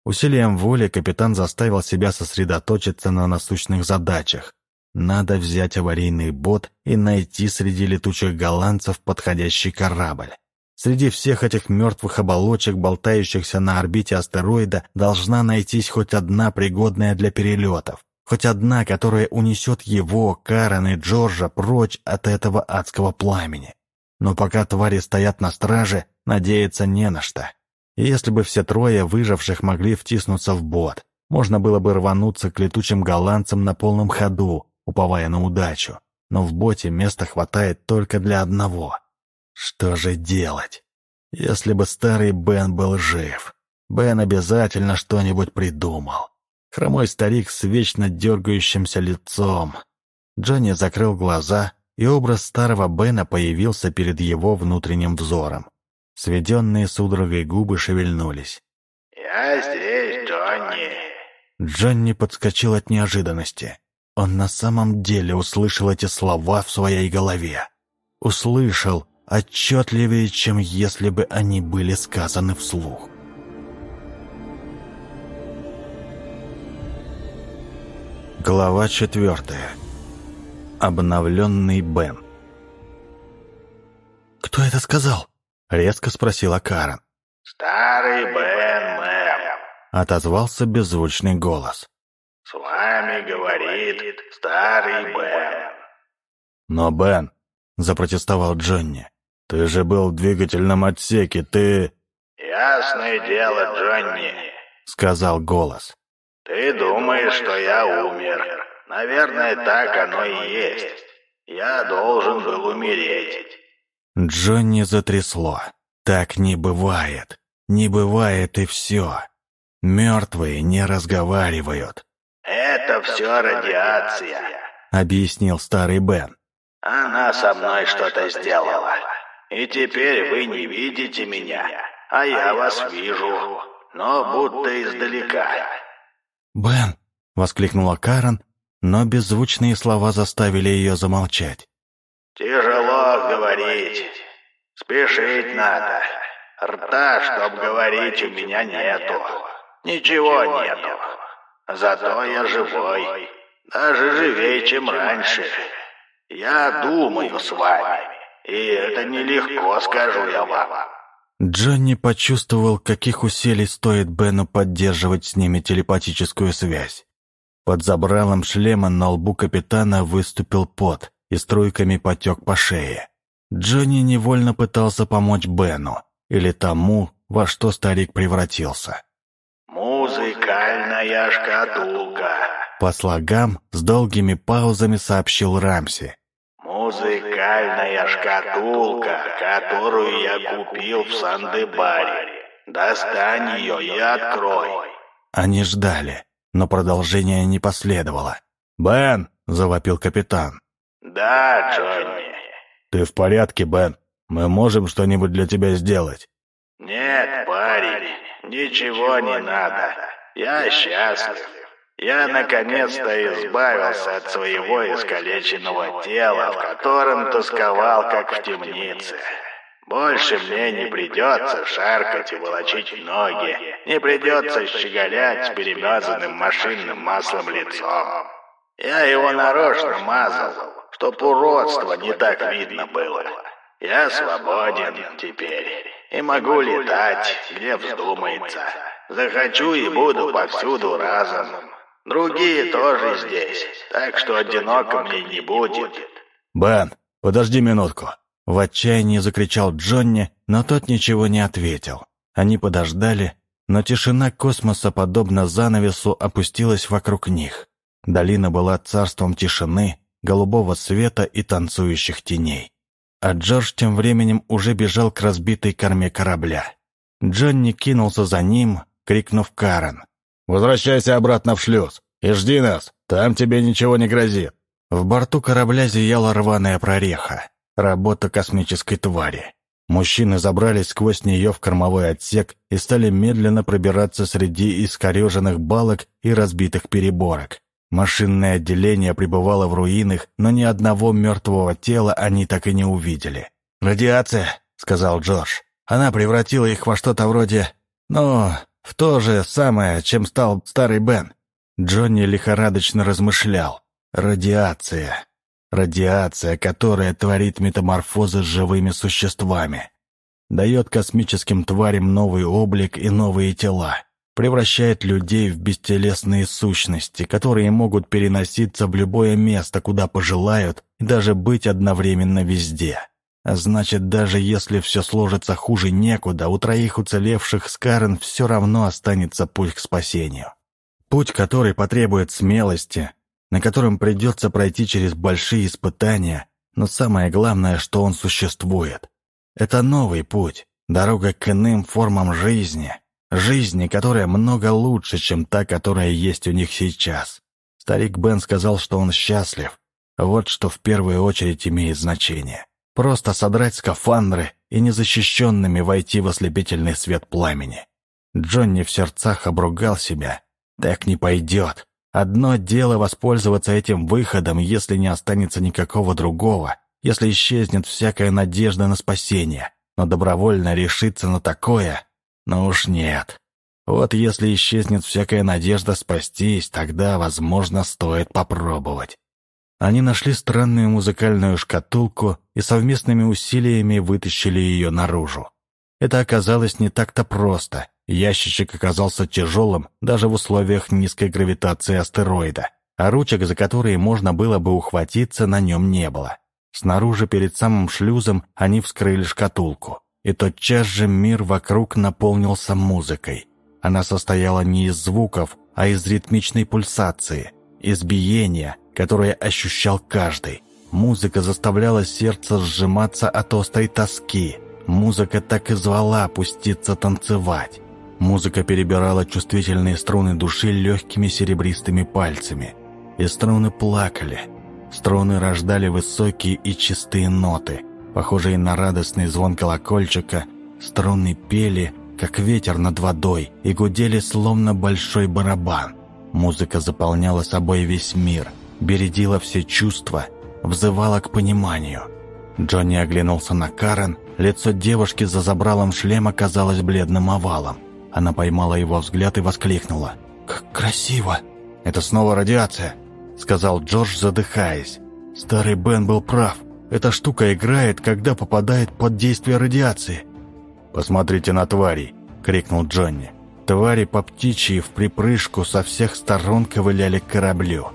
Усилием воли капитан заставил себя сосредоточиться на насущных задачах. Надо взять аварийный бот и найти среди летучих голландцев подходящий корабль. Среди всех этих мертвых оболочек, болтающихся на орбите астероида, должна найтись хоть одна пригодная для перелетов. Хоть одна, которая унесет его, Карен и Джорджа прочь от этого адского пламени. Но пока твари стоят на страже, надеяться не на что. Если бы все трое выживших могли втиснуться в бот, можно было бы рвануться к летучим голландцам на полном ходу, уповая на удачу. Но в боте места хватает только для одного. Что же делать? Если бы старый Бен был жив, Бен обязательно что-нибудь придумал. Хромой старик с вечно дергающимся лицом. Джонни закрыл глаза, и образ старого Бена появился перед его внутренним взором. Сведенные судорогой губы шевельнулись. «Я здесь, Джонни!» Джонни подскочил от неожиданности. Он на самом деле услышал эти слова в своей голове. Услышал отчетливее, чем если бы они были сказаны вслух. Глава четвертая. Обновленный Бен. «Кто это сказал?» — резко спросила Карен. «Старый Бен, мэм», — отозвался беззвучный голос. «С вами говорит старый Бен». «Но, Бен», — запротестовал Джонни, — «ты же был в двигательном отсеке, ты...» «Ясное дело, Джонни», — сказал голос. «Ты думаешь, что я умер. Наверное, так оно и есть. Я должен был умереть». Джонни затрясло. «Так не бывает. Не бывает и все. Мертвые не разговаривают». «Это все радиация», — объяснил старый Бен. «Она со мной что-то сделала. И теперь вы не видите меня, а я вас вижу, но будто издалека». «Бен!» — воскликнула Карен, но беззвучные слова заставили ее замолчать. «Тяжело говорить. Спешить надо. Рта, чтоб говорить, у меня нету. Ничего нету. Зато я живой. Даже живее, чем раньше. Я думаю с вами. И это нелегко, скажу я вам. Джонни почувствовал, каких усилий стоит Бену поддерживать с ними телепатическую связь. Под забралом шлема на лбу капитана выступил пот и струйками потек по шее. Джонни невольно пытался помочь Бену, или тому, во что старик превратился. «Музыкальная шкатулка», — по слогам с долгими паузами сообщил Рамси. «Музыкальная шкатулка, которую я купил в Сандебаре. Достань ее и открой». Они ждали, но продолжения не последовало. «Бен!» — завопил капитан. «Да, Джонни». «Ты в порядке, Бен? Мы можем что-нибудь для тебя сделать?» «Нет, парень, ничего не надо. Я счастлив. Я наконец-то избавился от своего искалеченного тела, в котором тосковал, как в темнице. Больше мне не придется шаркать и волочить ноги, не придется щеголять с перемазанным машинным маслом лицом. Я его нарочно мазал, чтоб уродство не так видно было. Я свободен теперь и могу летать, где вздумается. Захочу и буду повсюду разом. Другие тоже здесь, так что одиноко мне не будет. «Бен, подожди минутку!» В отчаянии закричал Джонни, но тот ничего не ответил. Они подождали, но тишина космоса, подобно занавесу, опустилась вокруг них. Долина была царством тишины, голубого света и танцующих теней. А Джордж тем временем уже бежал к разбитой корме корабля. Джонни кинулся за ним, крикнув Карен. «Возвращайся обратно в шлюз и жди нас, там тебе ничего не грозит». В борту корабля зияла рваная прореха. Работа космической твари. Мужчины забрались сквозь нее в кормовой отсек и стали медленно пробираться среди искореженных балок и разбитых переборок. Машинное отделение пребывало в руинах, но ни одного мертвого тела они так и не увидели. «Радиация», — сказал Джордж. «Она превратила их во что-то вроде... ну, в то же самое, чем стал старый Бен». Джонни лихорадочно размышлял. «Радиация. Радиация, которая творит метаморфозы с живыми существами. Дает космическим тварям новый облик и новые тела превращает людей в бестелесные сущности, которые могут переноситься в любое место, куда пожелают, и даже быть одновременно везде. А значит, даже если все сложится хуже некуда, у троих уцелевших с Карен все равно останется путь к спасению. Путь, который потребует смелости, на котором придется пройти через большие испытания, но самое главное, что он существует. Это новый путь, дорога к иным формам жизни, Жизни, которая много лучше, чем та, которая есть у них сейчас. Старик Бен сказал, что он счастлив. Вот что в первую очередь имеет значение. Просто содрать скафандры и незащищенными войти в ослепительный свет пламени. Джонни в сердцах обругал себя. Так не пойдет. Одно дело воспользоваться этим выходом, если не останется никакого другого, если исчезнет всякая надежда на спасение. Но добровольно решиться на такое но уж нет. Вот если исчезнет всякая надежда спастись, тогда, возможно, стоит попробовать. Они нашли странную музыкальную шкатулку и совместными усилиями вытащили ее наружу. Это оказалось не так-то просто. Ящичек оказался тяжелым даже в условиях низкой гравитации астероида, а ручек, за которые можно было бы ухватиться, на нем не было. Снаружи перед самым шлюзом они вскрыли шкатулку и тотчас же мир вокруг наполнился музыкой. Она состояла не из звуков, а из ритмичной пульсации, из биения, которое ощущал каждый. Музыка заставляла сердце сжиматься от острой тоски. Музыка так и звала опуститься танцевать. Музыка перебирала чувствительные струны души легкими серебристыми пальцами. И струны плакали. Струны рождали высокие и чистые ноты – похожие на радостный звон колокольчика, струны пели, как ветер над водой, и гудели словно большой барабан. Музыка заполняла собой весь мир, бередила все чувства, взывала к пониманию. Джонни оглянулся на Карен, лицо девушки за забралом шлема казалось бледным овалом. Она поймала его взгляд и воскликнула. «Как красиво!» «Это снова радиация», — сказал Джордж, задыхаясь. Старый Бен был прав. Эта штука играет, когда попадает под действие радиации. «Посмотрите на тварей!» — крикнул Джонни. Твари по птичьи в припрыжку со всех сторон ковыляли к кораблю.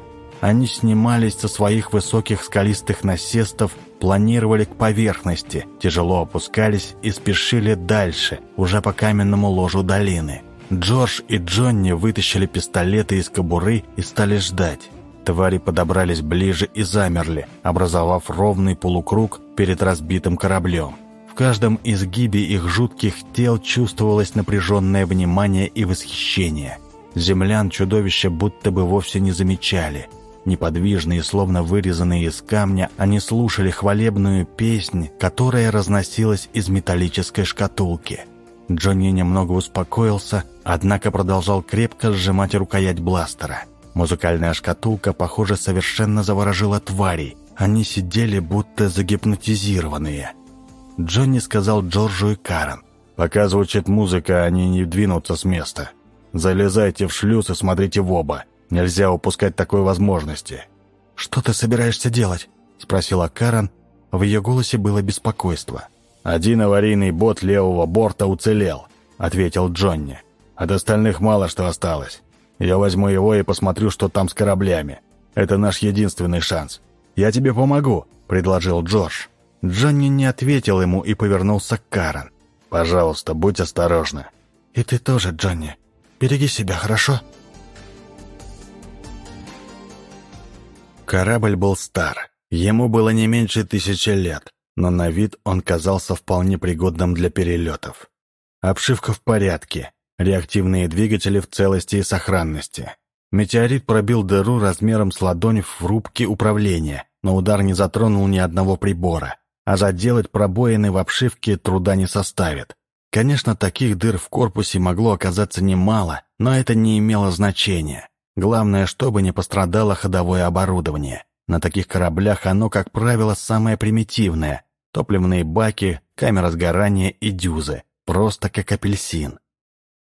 Они снимались со своих высоких скалистых насестов, планировали к поверхности, тяжело опускались и спешили дальше, уже по каменному ложу долины. Джордж и Джонни вытащили пистолеты из кобуры и стали ждать. Твари подобрались ближе и замерли, образовав ровный полукруг перед разбитым кораблем. В каждом изгибе их жутких тел чувствовалось напряженное внимание и восхищение. Землян чудовища будто бы вовсе не замечали. Неподвижные, словно вырезанные из камня, они слушали хвалебную песнь, которая разносилась из металлической шкатулки. Джонни немного успокоился, однако продолжал крепко сжимать рукоять бластера – Музыкальная шкатулка, похоже, совершенно заворожила тварей. Они сидели будто загипнотизированные. Джонни сказал Джорджу и Карен. «Пока звучит музыка, они не двинутся с места. Залезайте в шлюз и смотрите в оба. Нельзя упускать такой возможности». «Что ты собираешься делать?» — спросила Карен. В ее голосе было беспокойство. «Один аварийный бот левого борта уцелел», — ответил Джонни. «От остальных мало что осталось. Я возьму его и посмотрю, что там с кораблями. Это наш единственный шанс. Я тебе помогу», — предложил Джордж. Джонни не ответил ему и повернулся к Карен. «Пожалуйста, будь осторожна». «И ты тоже, Джонни. Береги себя, хорошо?» Корабль был стар. Ему было не меньше тысячи лет, но на вид он казался вполне пригодным для перелетов. Обшивка в порядке, Реактивные двигатели в целости и сохранности. Метеорит пробил дыру размером с ладонь в рубке управления, но удар не затронул ни одного прибора, а заделать пробоины в обшивке труда не составит. Конечно, таких дыр в корпусе могло оказаться немало, но это не имело значения. Главное, чтобы не пострадало ходовое оборудование. На таких кораблях оно, как правило, самое примитивное. Топливные баки, камера сгорания и дюзы. Просто как апельсин.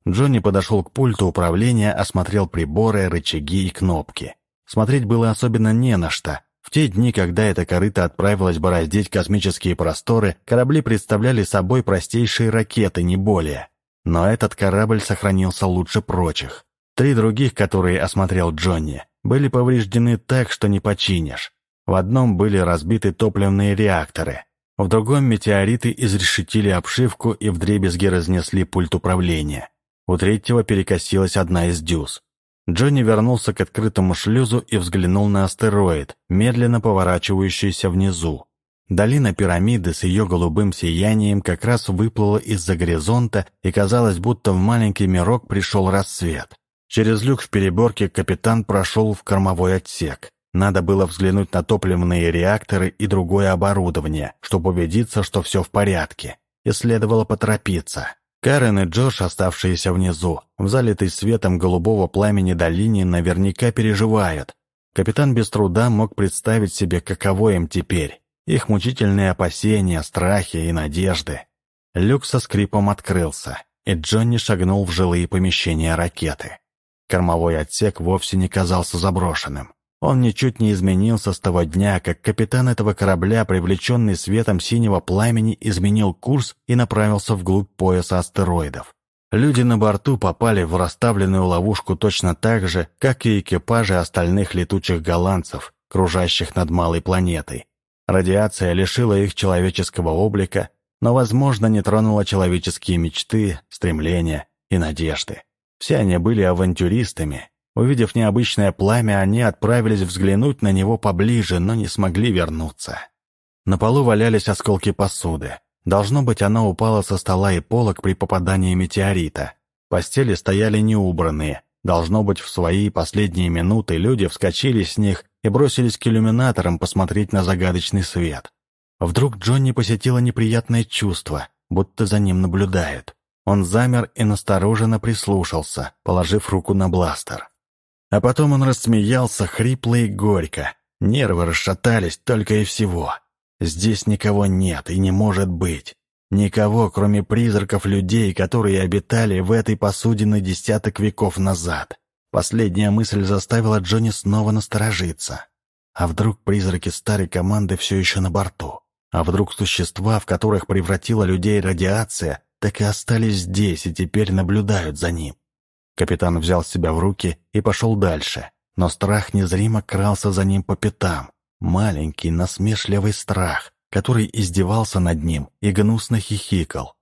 Джонни подошел к пульту управления, осмотрел приборы, рычаги и кнопки. Смотреть было особенно не на что. В те дни, когда эта корыта отправилась бороздить космические просторы, корабли представляли собой простейшие ракеты, не более. Но этот корабль сохранился лучше прочих. Три других, которые осмотрел Джонни, были повреждены так, что не починишь. В одном были разбиты топливные реакторы, в другом метеориты изрешетили обшивку и вдребезги разнесли пульт управления. У третьего перекосилась одна из дюз. Джонни вернулся к открытому шлюзу и взглянул на астероид, медленно поворачивающийся внизу. Долина пирамиды с ее голубым сиянием как раз выплыла из-за горизонта, и казалось, будто в маленький мирок пришел рассвет. Через люк в переборке капитан прошел в кормовой отсек. Надо было взглянуть на топливные реакторы и другое оборудование, чтобы убедиться, что все в порядке. И следовало поторопиться. Карен и Джош, оставшиеся внизу, в залитой светом голубого пламени долине, наверняка переживают. Капитан без труда мог представить себе, каково им теперь. Их мучительные опасения, страхи и надежды. Люк со скрипом открылся, и Джонни шагнул в жилые помещения ракеты. Кормовой отсек вовсе не казался заброшенным. Он ничуть не изменился с того дня, как капитан этого корабля, привлеченный светом синего пламени, изменил курс и направился вглубь пояса астероидов. Люди на борту попали в расставленную ловушку точно так же, как и экипажи остальных летучих голландцев, кружащих над малой планетой. Радиация лишила их человеческого облика, но, возможно, не тронула человеческие мечты, стремления и надежды. Все они были авантюристами, Увидев необычное пламя, они отправились взглянуть на него поближе, но не смогли вернуться. На полу валялись осколки посуды. Должно быть, она упала со стола и полок при попадании метеорита. Постели стояли неубранные. Должно быть, в свои последние минуты люди вскочили с них и бросились к иллюминаторам посмотреть на загадочный свет. Вдруг Джонни посетило неприятное чувство, будто за ним наблюдают. Он замер и настороженно прислушался, положив руку на бластер. А потом он рассмеялся хрипло и горько. Нервы расшатались только и всего. Здесь никого нет и не может быть. Никого, кроме призраков людей, которые обитали в этой посудине десяток веков назад. Последняя мысль заставила Джонни снова насторожиться. А вдруг призраки старой команды все еще на борту? А вдруг существа, в которых превратила людей радиация, так и остались здесь и теперь наблюдают за ним? Капитан взял себя в руки и пошел дальше, но страх незримо крался за ним по пятам. Маленький, насмешливый страх, который издевался над ним и гнусно хихикал.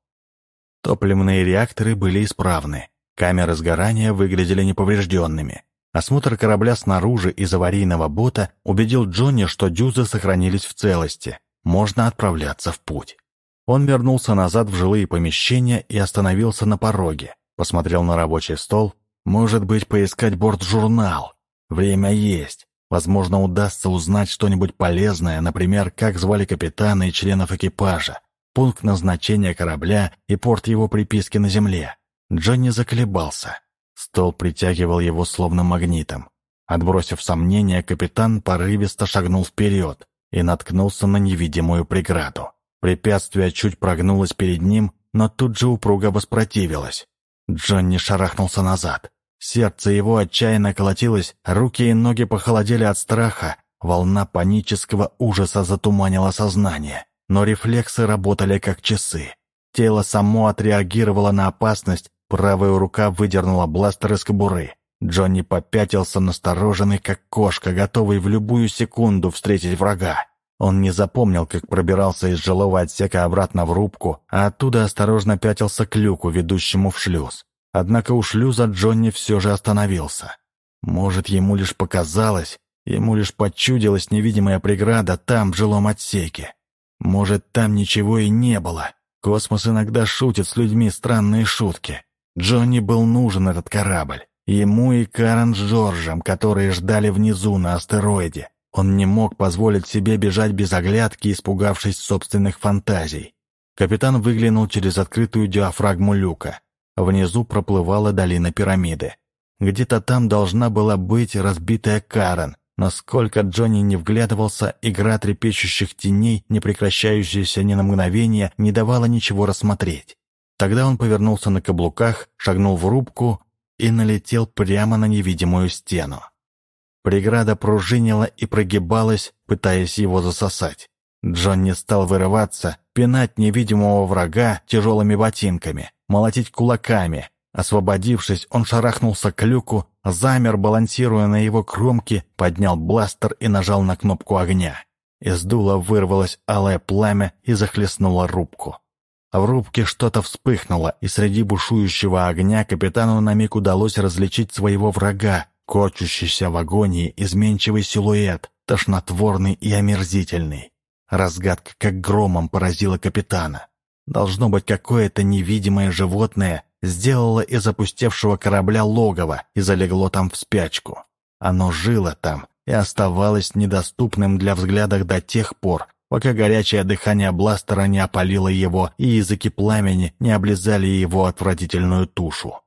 Топливные реакторы были исправны, камеры сгорания выглядели неповрежденными. Осмотр корабля снаружи из аварийного бота убедил Джонни, что дюзы сохранились в целости. Можно отправляться в путь. Он вернулся назад в жилые помещения и остановился на пороге. Посмотрел на рабочий стол. Может быть, поискать борт-журнал. Время есть. Возможно, удастся узнать что-нибудь полезное, например, как звали капитана и членов экипажа, пункт назначения корабля и порт его приписки на земле. Джонни заколебался. Стол притягивал его словно магнитом. Отбросив сомнения, капитан порывисто шагнул вперед и наткнулся на невидимую преграду. Препятствие чуть прогнулось перед ним, но тут же упруго воспротивилось. Джонни шарахнулся назад. Сердце его отчаянно колотилось, руки и ноги похолодели от страха, волна панического ужаса затуманила сознание, но рефлексы работали как часы. Тело само отреагировало на опасность, правая рука выдернула бластер из кобуры. Джонни попятился настороженный, как кошка, готовый в любую секунду встретить врага. Он не запомнил, как пробирался из жилого отсека обратно в рубку, а оттуда осторожно пятился к люку, ведущему в шлюз. Однако у шлюза Джонни все же остановился. Может, ему лишь показалось, ему лишь почудилась невидимая преграда там, в жилом отсеке. Может, там ничего и не было. Космос иногда шутит с людьми странные шутки. Джонни был нужен этот корабль. Ему и Карен с Джорджем, которые ждали внизу на астероиде. Он не мог позволить себе бежать без оглядки, испугавшись собственных фантазий. Капитан выглянул через открытую диафрагму люка. Внизу проплывала долина пирамиды. Где-то там должна была быть разбитая Карен. Насколько Джонни не вглядывался, игра трепещущих теней, не прекращающаяся ни на мгновение, не давала ничего рассмотреть. Тогда он повернулся на каблуках, шагнул в рубку и налетел прямо на невидимую стену. Преграда пружинила и прогибалась, пытаясь его засосать. Джонни стал вырываться, пинать невидимого врага тяжелыми ботинками, молотить кулаками, Освободившись, он шарахнулся к люку, замер, балансируя на его кромке, поднял бластер и нажал на кнопку огня. Из дула вырвалось алое пламя и захлестнуло рубку. В рубке что-то вспыхнуло, и среди бушующего огня капитану на миг удалось различить своего врага, кочущийся в агонии изменчивый силуэт, тошнотворный и омерзительный. Разгадка как громом поразила капитана. Должно быть какое-то невидимое животное, сделало из опустевшего корабля логово и залегло там в спячку. Оно жило там и оставалось недоступным для взгляда до тех пор, пока горячее дыхание бластера не опалило его и языки пламени не облизали его отвратительную тушу.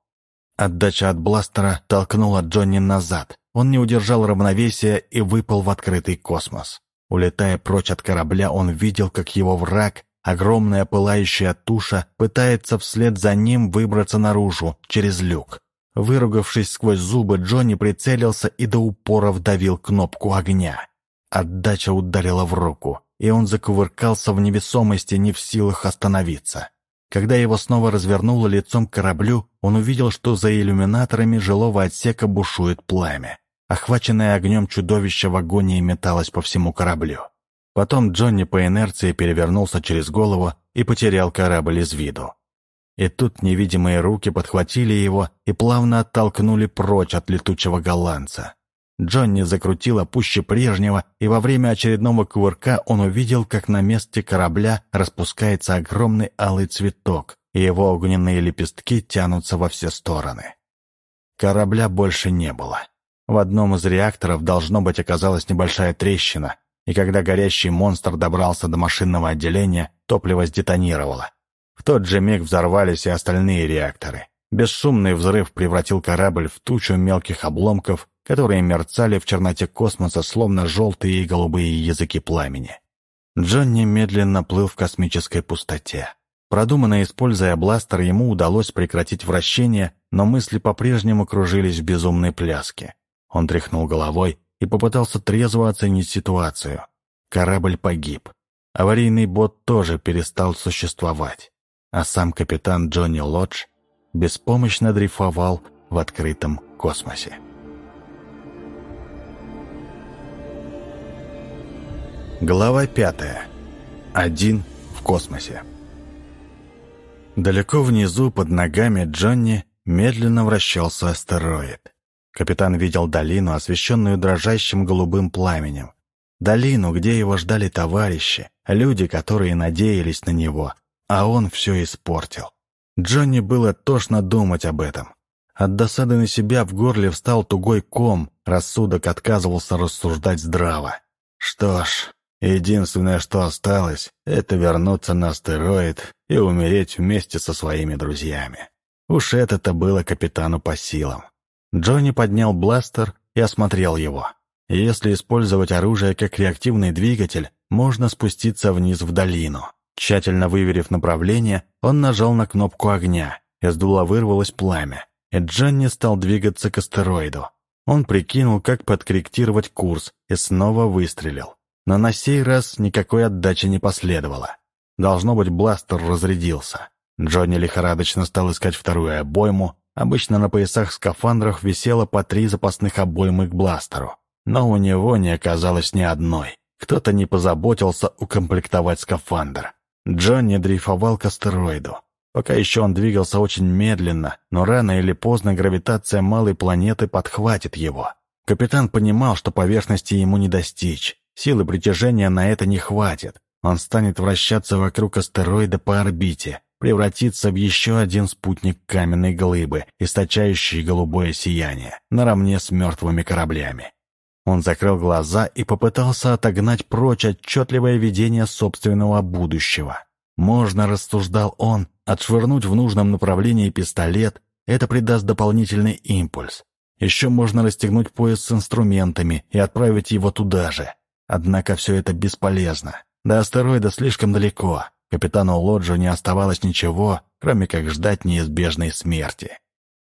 Отдача от бластера толкнула Джонни назад. Он не удержал равновесия и выпал в открытый космос. Улетая прочь от корабля, он видел, как его враг Огромная пылающая туша пытается вслед за ним выбраться наружу, через люк. Выругавшись сквозь зубы, Джонни прицелился и до упора вдавил кнопку огня. Отдача ударила в руку, и он закувыркался в невесомости, не в силах остановиться. Когда его снова развернуло лицом к кораблю, он увидел, что за иллюминаторами жилого отсека бушует пламя. Охваченное огнем чудовище в агонии металось по всему кораблю. Потом Джонни по инерции перевернулся через голову и потерял корабль из виду. И тут невидимые руки подхватили его и плавно оттолкнули прочь от летучего голландца. Джонни закрутило пуще прежнего, и во время очередного кувырка он увидел, как на месте корабля распускается огромный алый цветок, и его огненные лепестки тянутся во все стороны. Корабля больше не было. В одном из реакторов, должно быть, оказалась небольшая трещина, и когда горящий монстр добрался до машинного отделения, топливо сдетонировало. В тот же миг взорвались и остальные реакторы. Бесшумный взрыв превратил корабль в тучу мелких обломков, которые мерцали в черноте космоса, словно желтые и голубые языки пламени. Джонни медленно плыл в космической пустоте. Продуманно используя бластер, ему удалось прекратить вращение, но мысли по-прежнему кружились в безумной пляске. Он тряхнул головой и попытался трезво оценить ситуацию. Корабль погиб. Аварийный бот тоже перестал существовать. А сам капитан Джонни Лодж беспомощно дрейфовал в открытом космосе. Глава пятая. Один в космосе. Далеко внизу под ногами Джонни медленно вращался астероид. Капитан видел долину, освещенную дрожащим голубым пламенем. Долину, где его ждали товарищи, люди, которые надеялись на него, а он все испортил. Джонни было тошно думать об этом. От досады на себя в горле встал тугой ком, рассудок отказывался рассуждать здраво. Что ж, единственное, что осталось, это вернуться на астероид и умереть вместе со своими друзьями. Уж это-то было капитану по силам. Джонни поднял бластер и осмотрел его. Если использовать оружие как реактивный двигатель, можно спуститься вниз в долину. Тщательно выверив направление, он нажал на кнопку огня. Из дула вырвалось пламя, и Джонни стал двигаться к астероиду. Он прикинул, как подкорректировать курс, и снова выстрелил. Но на сей раз никакой отдачи не последовало. Должно быть, бластер разрядился. Джонни лихорадочно стал искать вторую обойму, Обычно на поясах-скафандрах висело по три запасных обоймы к бластеру. Но у него не оказалось ни одной. Кто-то не позаботился укомплектовать скафандр. Джонни дрейфовал к астероиду. Пока еще он двигался очень медленно, но рано или поздно гравитация малой планеты подхватит его. Капитан понимал, что поверхности ему не достичь. Силы притяжения на это не хватит. Он станет вращаться вокруг астероида по орбите, превратиться в еще один спутник каменной глыбы, источающий голубое сияние, наравне с мертвыми кораблями. Он закрыл глаза и попытался отогнать прочь отчетливое видение собственного будущего. Можно, рассуждал он, отшвырнуть в нужном направлении пистолет, это придаст дополнительный импульс. Еще можно расстегнуть пояс с инструментами и отправить его туда же. Однако все это бесполезно. До астероида слишком далеко. Капитану Лоджу не оставалось ничего, кроме как ждать неизбежной смерти.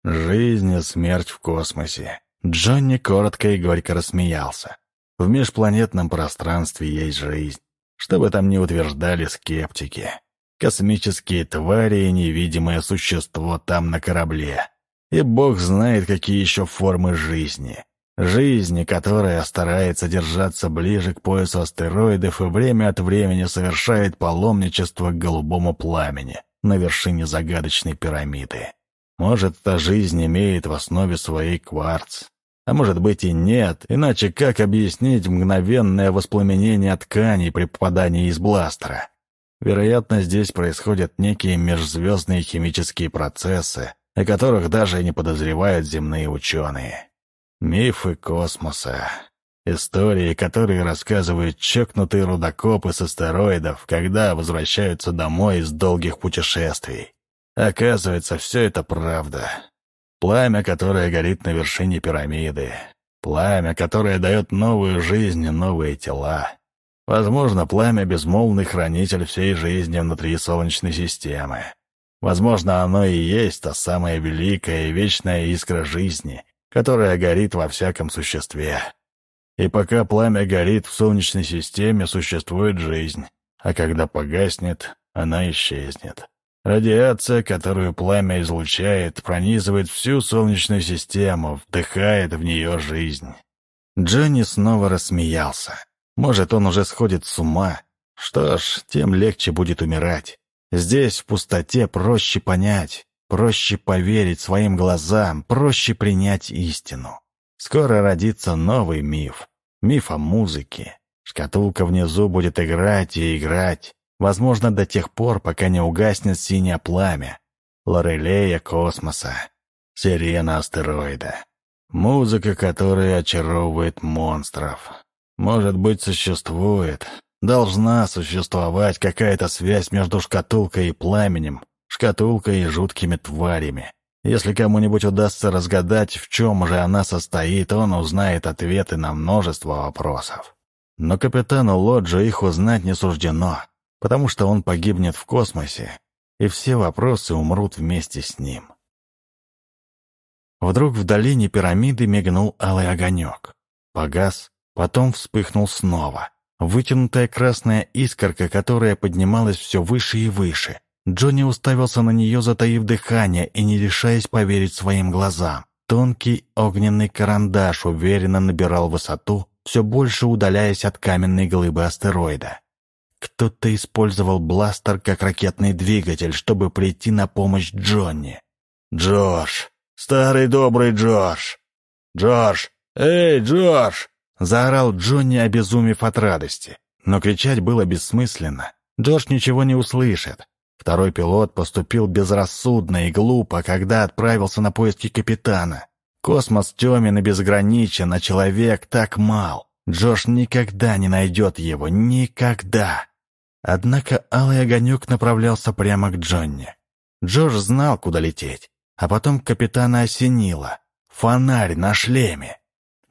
Жизнь и смерть в космосе. Джонни коротко и горько рассмеялся. В межпланетном пространстве есть жизнь. Что бы там ни утверждали скептики. Космические твари и невидимое существо там на корабле. И бог знает, какие еще формы жизни. Жизни, которая старается держаться ближе к поясу астероидов и время от времени совершает паломничество к голубому пламени на вершине загадочной пирамиды. Может, эта жизнь имеет в основе своей кварц. А может быть и нет, иначе как объяснить мгновенное воспламенение тканей при попадании из бластера? Вероятно, здесь происходят некие межзвездные химические процессы, о которых даже не подозревают земные ученые. Мифы космоса. Истории, которые рассказывают чокнутые рудокопы с астероидов, когда возвращаются домой из долгих путешествий. Оказывается, все это правда. Пламя, которое горит на вершине пирамиды. Пламя, которое дает новую жизнь и новые тела. Возможно, пламя — безмолвный хранитель всей жизни внутри Солнечной системы. Возможно, оно и есть та самая великая и вечная искра жизни, которая горит во всяком существе. И пока пламя горит в Солнечной системе, существует жизнь, а когда погаснет, она исчезнет. Радиация, которую пламя излучает, пронизывает всю Солнечную систему, вдыхает в нее жизнь. Джонни снова рассмеялся. Может, он уже сходит с ума. Что ж, тем легче будет умирать. Здесь, в пустоте, проще понять. Проще поверить своим глазам, проще принять истину. Скоро родится новый миф. Миф о музыке. Шкатулка внизу будет играть и играть. Возможно, до тех пор, пока не угаснет синее пламя. Лорелея космоса. Сирена астероида. Музыка, которая очаровывает монстров. Может быть, существует. Должна существовать какая-то связь между шкатулкой и пламенем, шкатулкой и жуткими тварями. Если кому-нибудь удастся разгадать, в чем же она состоит, он узнает ответы на множество вопросов. Но капитану Лоджу их узнать не суждено, потому что он погибнет в космосе, и все вопросы умрут вместе с ним. Вдруг в долине пирамиды мигнул алый огонек. Погас, потом вспыхнул снова. Вытянутая красная искорка, которая поднималась все выше и выше. Джонни уставился на нее, затаив дыхание и не решаясь поверить своим глазам. Тонкий огненный карандаш уверенно набирал высоту, все больше удаляясь от каменной глыбы астероида. Кто-то использовал бластер как ракетный двигатель, чтобы прийти на помощь Джонни. «Джордж! Старый добрый Джордж! Джордж! Эй, Джордж!» Заорал Джонни, обезумев от радости. Но кричать было бессмысленно. Джордж ничего не услышит. Второй пилот поступил безрассудно и глупо, когда отправился на поиски капитана. Космос темен и безграничен, а человек так мал. Джош никогда не найдет его, никогда. Однако алый огонек направлялся прямо к Джонни. Джош знал, куда лететь, а потом капитана осенило. Фонарь на шлеме.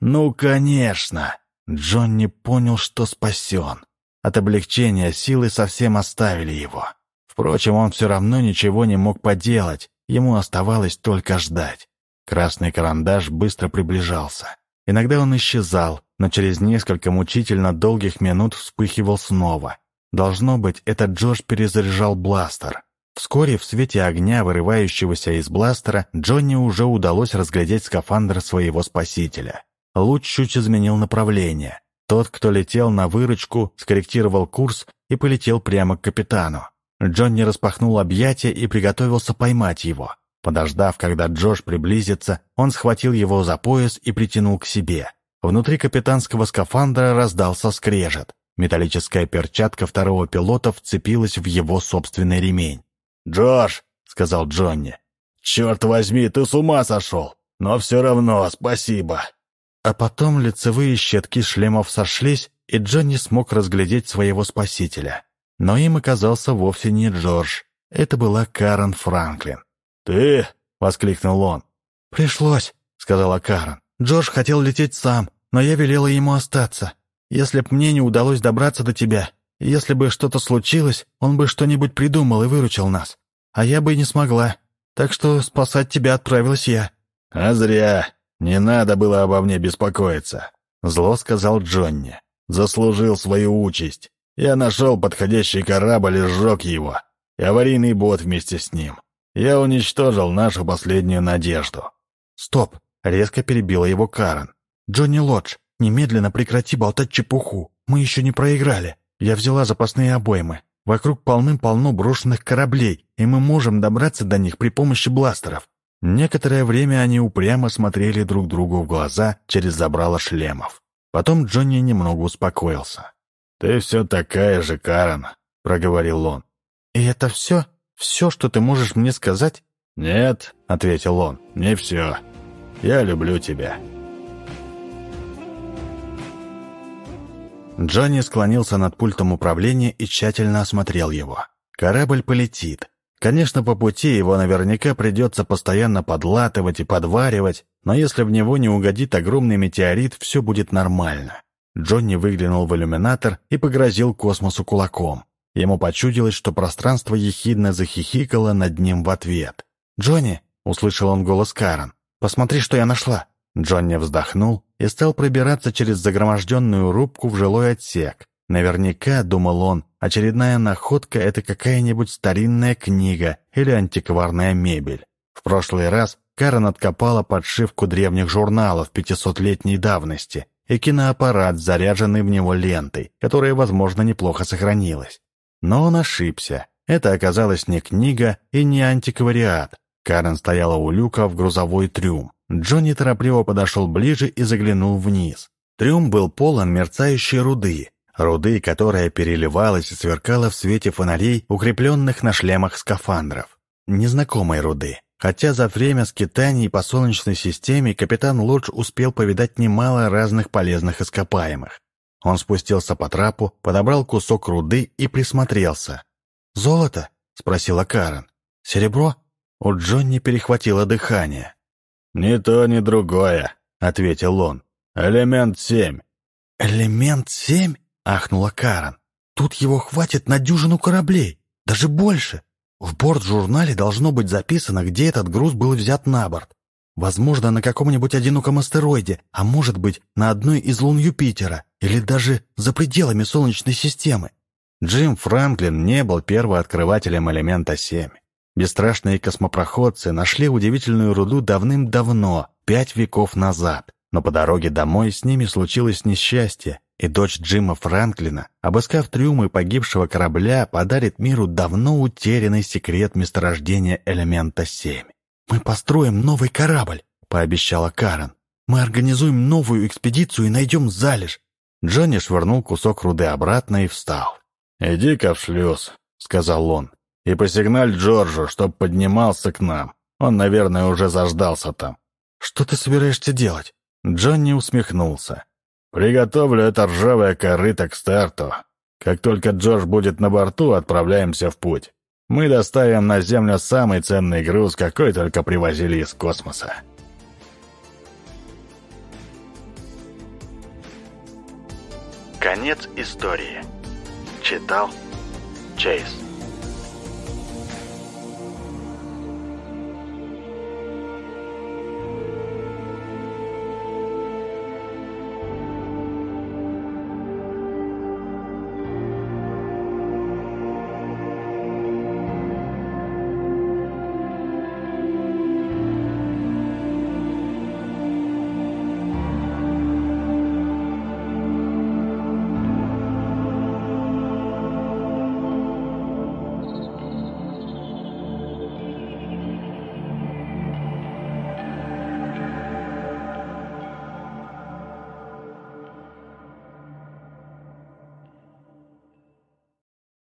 Ну, конечно! Джонни понял, что спасен. От облегчения силы совсем оставили его. Впрочем, он все равно ничего не мог поделать, ему оставалось только ждать. Красный карандаш быстро приближался. Иногда он исчезал, но через несколько мучительно долгих минут вспыхивал снова. Должно быть, этот Джош перезаряжал бластер. Вскоре в свете огня, вырывающегося из бластера, Джонни уже удалось разглядеть скафандр своего спасителя. Луч чуть изменил направление. Тот, кто летел на выручку, скорректировал курс и полетел прямо к капитану. Джонни распахнул объятия и приготовился поймать его. Подождав, когда Джош приблизится, он схватил его за пояс и притянул к себе. Внутри капитанского скафандра раздался скрежет. Металлическая перчатка второго пилота вцепилась в его собственный ремень. «Джордж», — сказал Джонни, — «черт возьми, ты с ума сошел! Но все равно спасибо!» А потом лицевые щетки шлемов сошлись, и Джонни смог разглядеть своего спасителя. Но им оказался вовсе не Джордж. Это была Карен Франклин. «Ты?» — воскликнул он. «Пришлось», — сказала Карен. «Джордж хотел лететь сам, но я велела ему остаться. Если б мне не удалось добраться до тебя, если бы что-то случилось, он бы что-нибудь придумал и выручил нас. А я бы и не смогла. Так что спасать тебя отправилась я». «А зря. Не надо было обо мне беспокоиться», — зло сказал Джонни. «Заслужил свою участь. Я нашел подходящий корабль и сжег его. И аварийный бот вместе с ним. Я уничтожил нашу последнюю надежду». «Стоп!» — резко перебила его Карен. «Джонни Лодж, немедленно прекрати болтать чепуху. Мы еще не проиграли. Я взяла запасные обоймы. Вокруг полным-полно брошенных кораблей, и мы можем добраться до них при помощи бластеров. Некоторое время они упрямо смотрели друг другу в глаза через забрало шлемов. Потом Джонни немного успокоился. «Ты все такая же, Карен», — проговорил он. «И это все? Все, что ты можешь мне сказать?» «Нет», — ответил он, — «не все. Я люблю тебя». Джонни склонился над пультом управления и тщательно осмотрел его. Корабль полетит. Конечно, по пути его наверняка придется постоянно подлатывать и подваривать, но если в него не угодит огромный метеорит, все будет нормально. Джонни выглянул в иллюминатор и погрозил космосу кулаком. Ему почудилось, что пространство ехидно захихикало над ним в ответ. «Джонни!» — услышал он голос Карен. «Посмотри, что я нашла!» Джонни вздохнул и стал пробираться через загроможденную рубку в жилой отсек. Наверняка, думал он, очередная находка — это какая-нибудь старинная книга или антикварная мебель. В прошлый раз Карен откопала подшивку древних журналов пятисотлетней давности и киноаппарат, заряженный в него лентой, которая, возможно, неплохо сохранилась. Но он ошибся. Это оказалась не книга и не антиквариат. Карен стояла у люка в грузовой трюм. Джонни торопливо подошел ближе и заглянул вниз. Трюм был полон мерцающей руды, руды, которая переливалась и сверкала в свете фонарей, укрепленных на шлемах скафандров. Незнакомой руды. Хотя за время скитаний по Солнечной системе капитан Лодж успел повидать немало разных полезных ископаемых. Он спустился по трапу, подобрал кусок руды и присмотрелся. «Золото?» — спросила Карен. «Серебро?» У Джонни перехватило дыхание. «Ни то, ни другое», — ответил он. «Элемент семь». «Элемент семь?» — ахнула Карен. «Тут его хватит на дюжину кораблей, даже больше. В борт-журнале должно быть записано, где этот груз был взят на борт. Возможно, на каком-нибудь одиноком астероиде, а может быть, на одной из лун Юпитера, или даже за пределами Солнечной системы. Джим Франклин не был первооткрывателем элемента семь. Бесстрашные космопроходцы нашли удивительную руду давным-давно, пять веков назад, но по дороге домой с ними случилось несчастье, и дочь Джима Франклина, обыскав трюмы погибшего корабля, подарит миру давно утерянный секрет месторождения элемента 7. «Мы построим новый корабль», — пообещала Карен. «Мы организуем новую экспедицию и найдем залежь». Джонни швырнул кусок руды обратно и встал. «Иди-ка в шлюз», — сказал он. И посигналь Джорджу, чтоб поднимался к нам. Он, наверное, уже заждался там. «Что ты собираешься делать?» Джонни усмехнулся. «Приготовлю это ржавое корыто к старту. Как только Джордж будет на борту, отправляемся в путь. Мы доставим на Землю самый ценный груз, какой только привозили из космоса». Конец истории. Читал Чейз.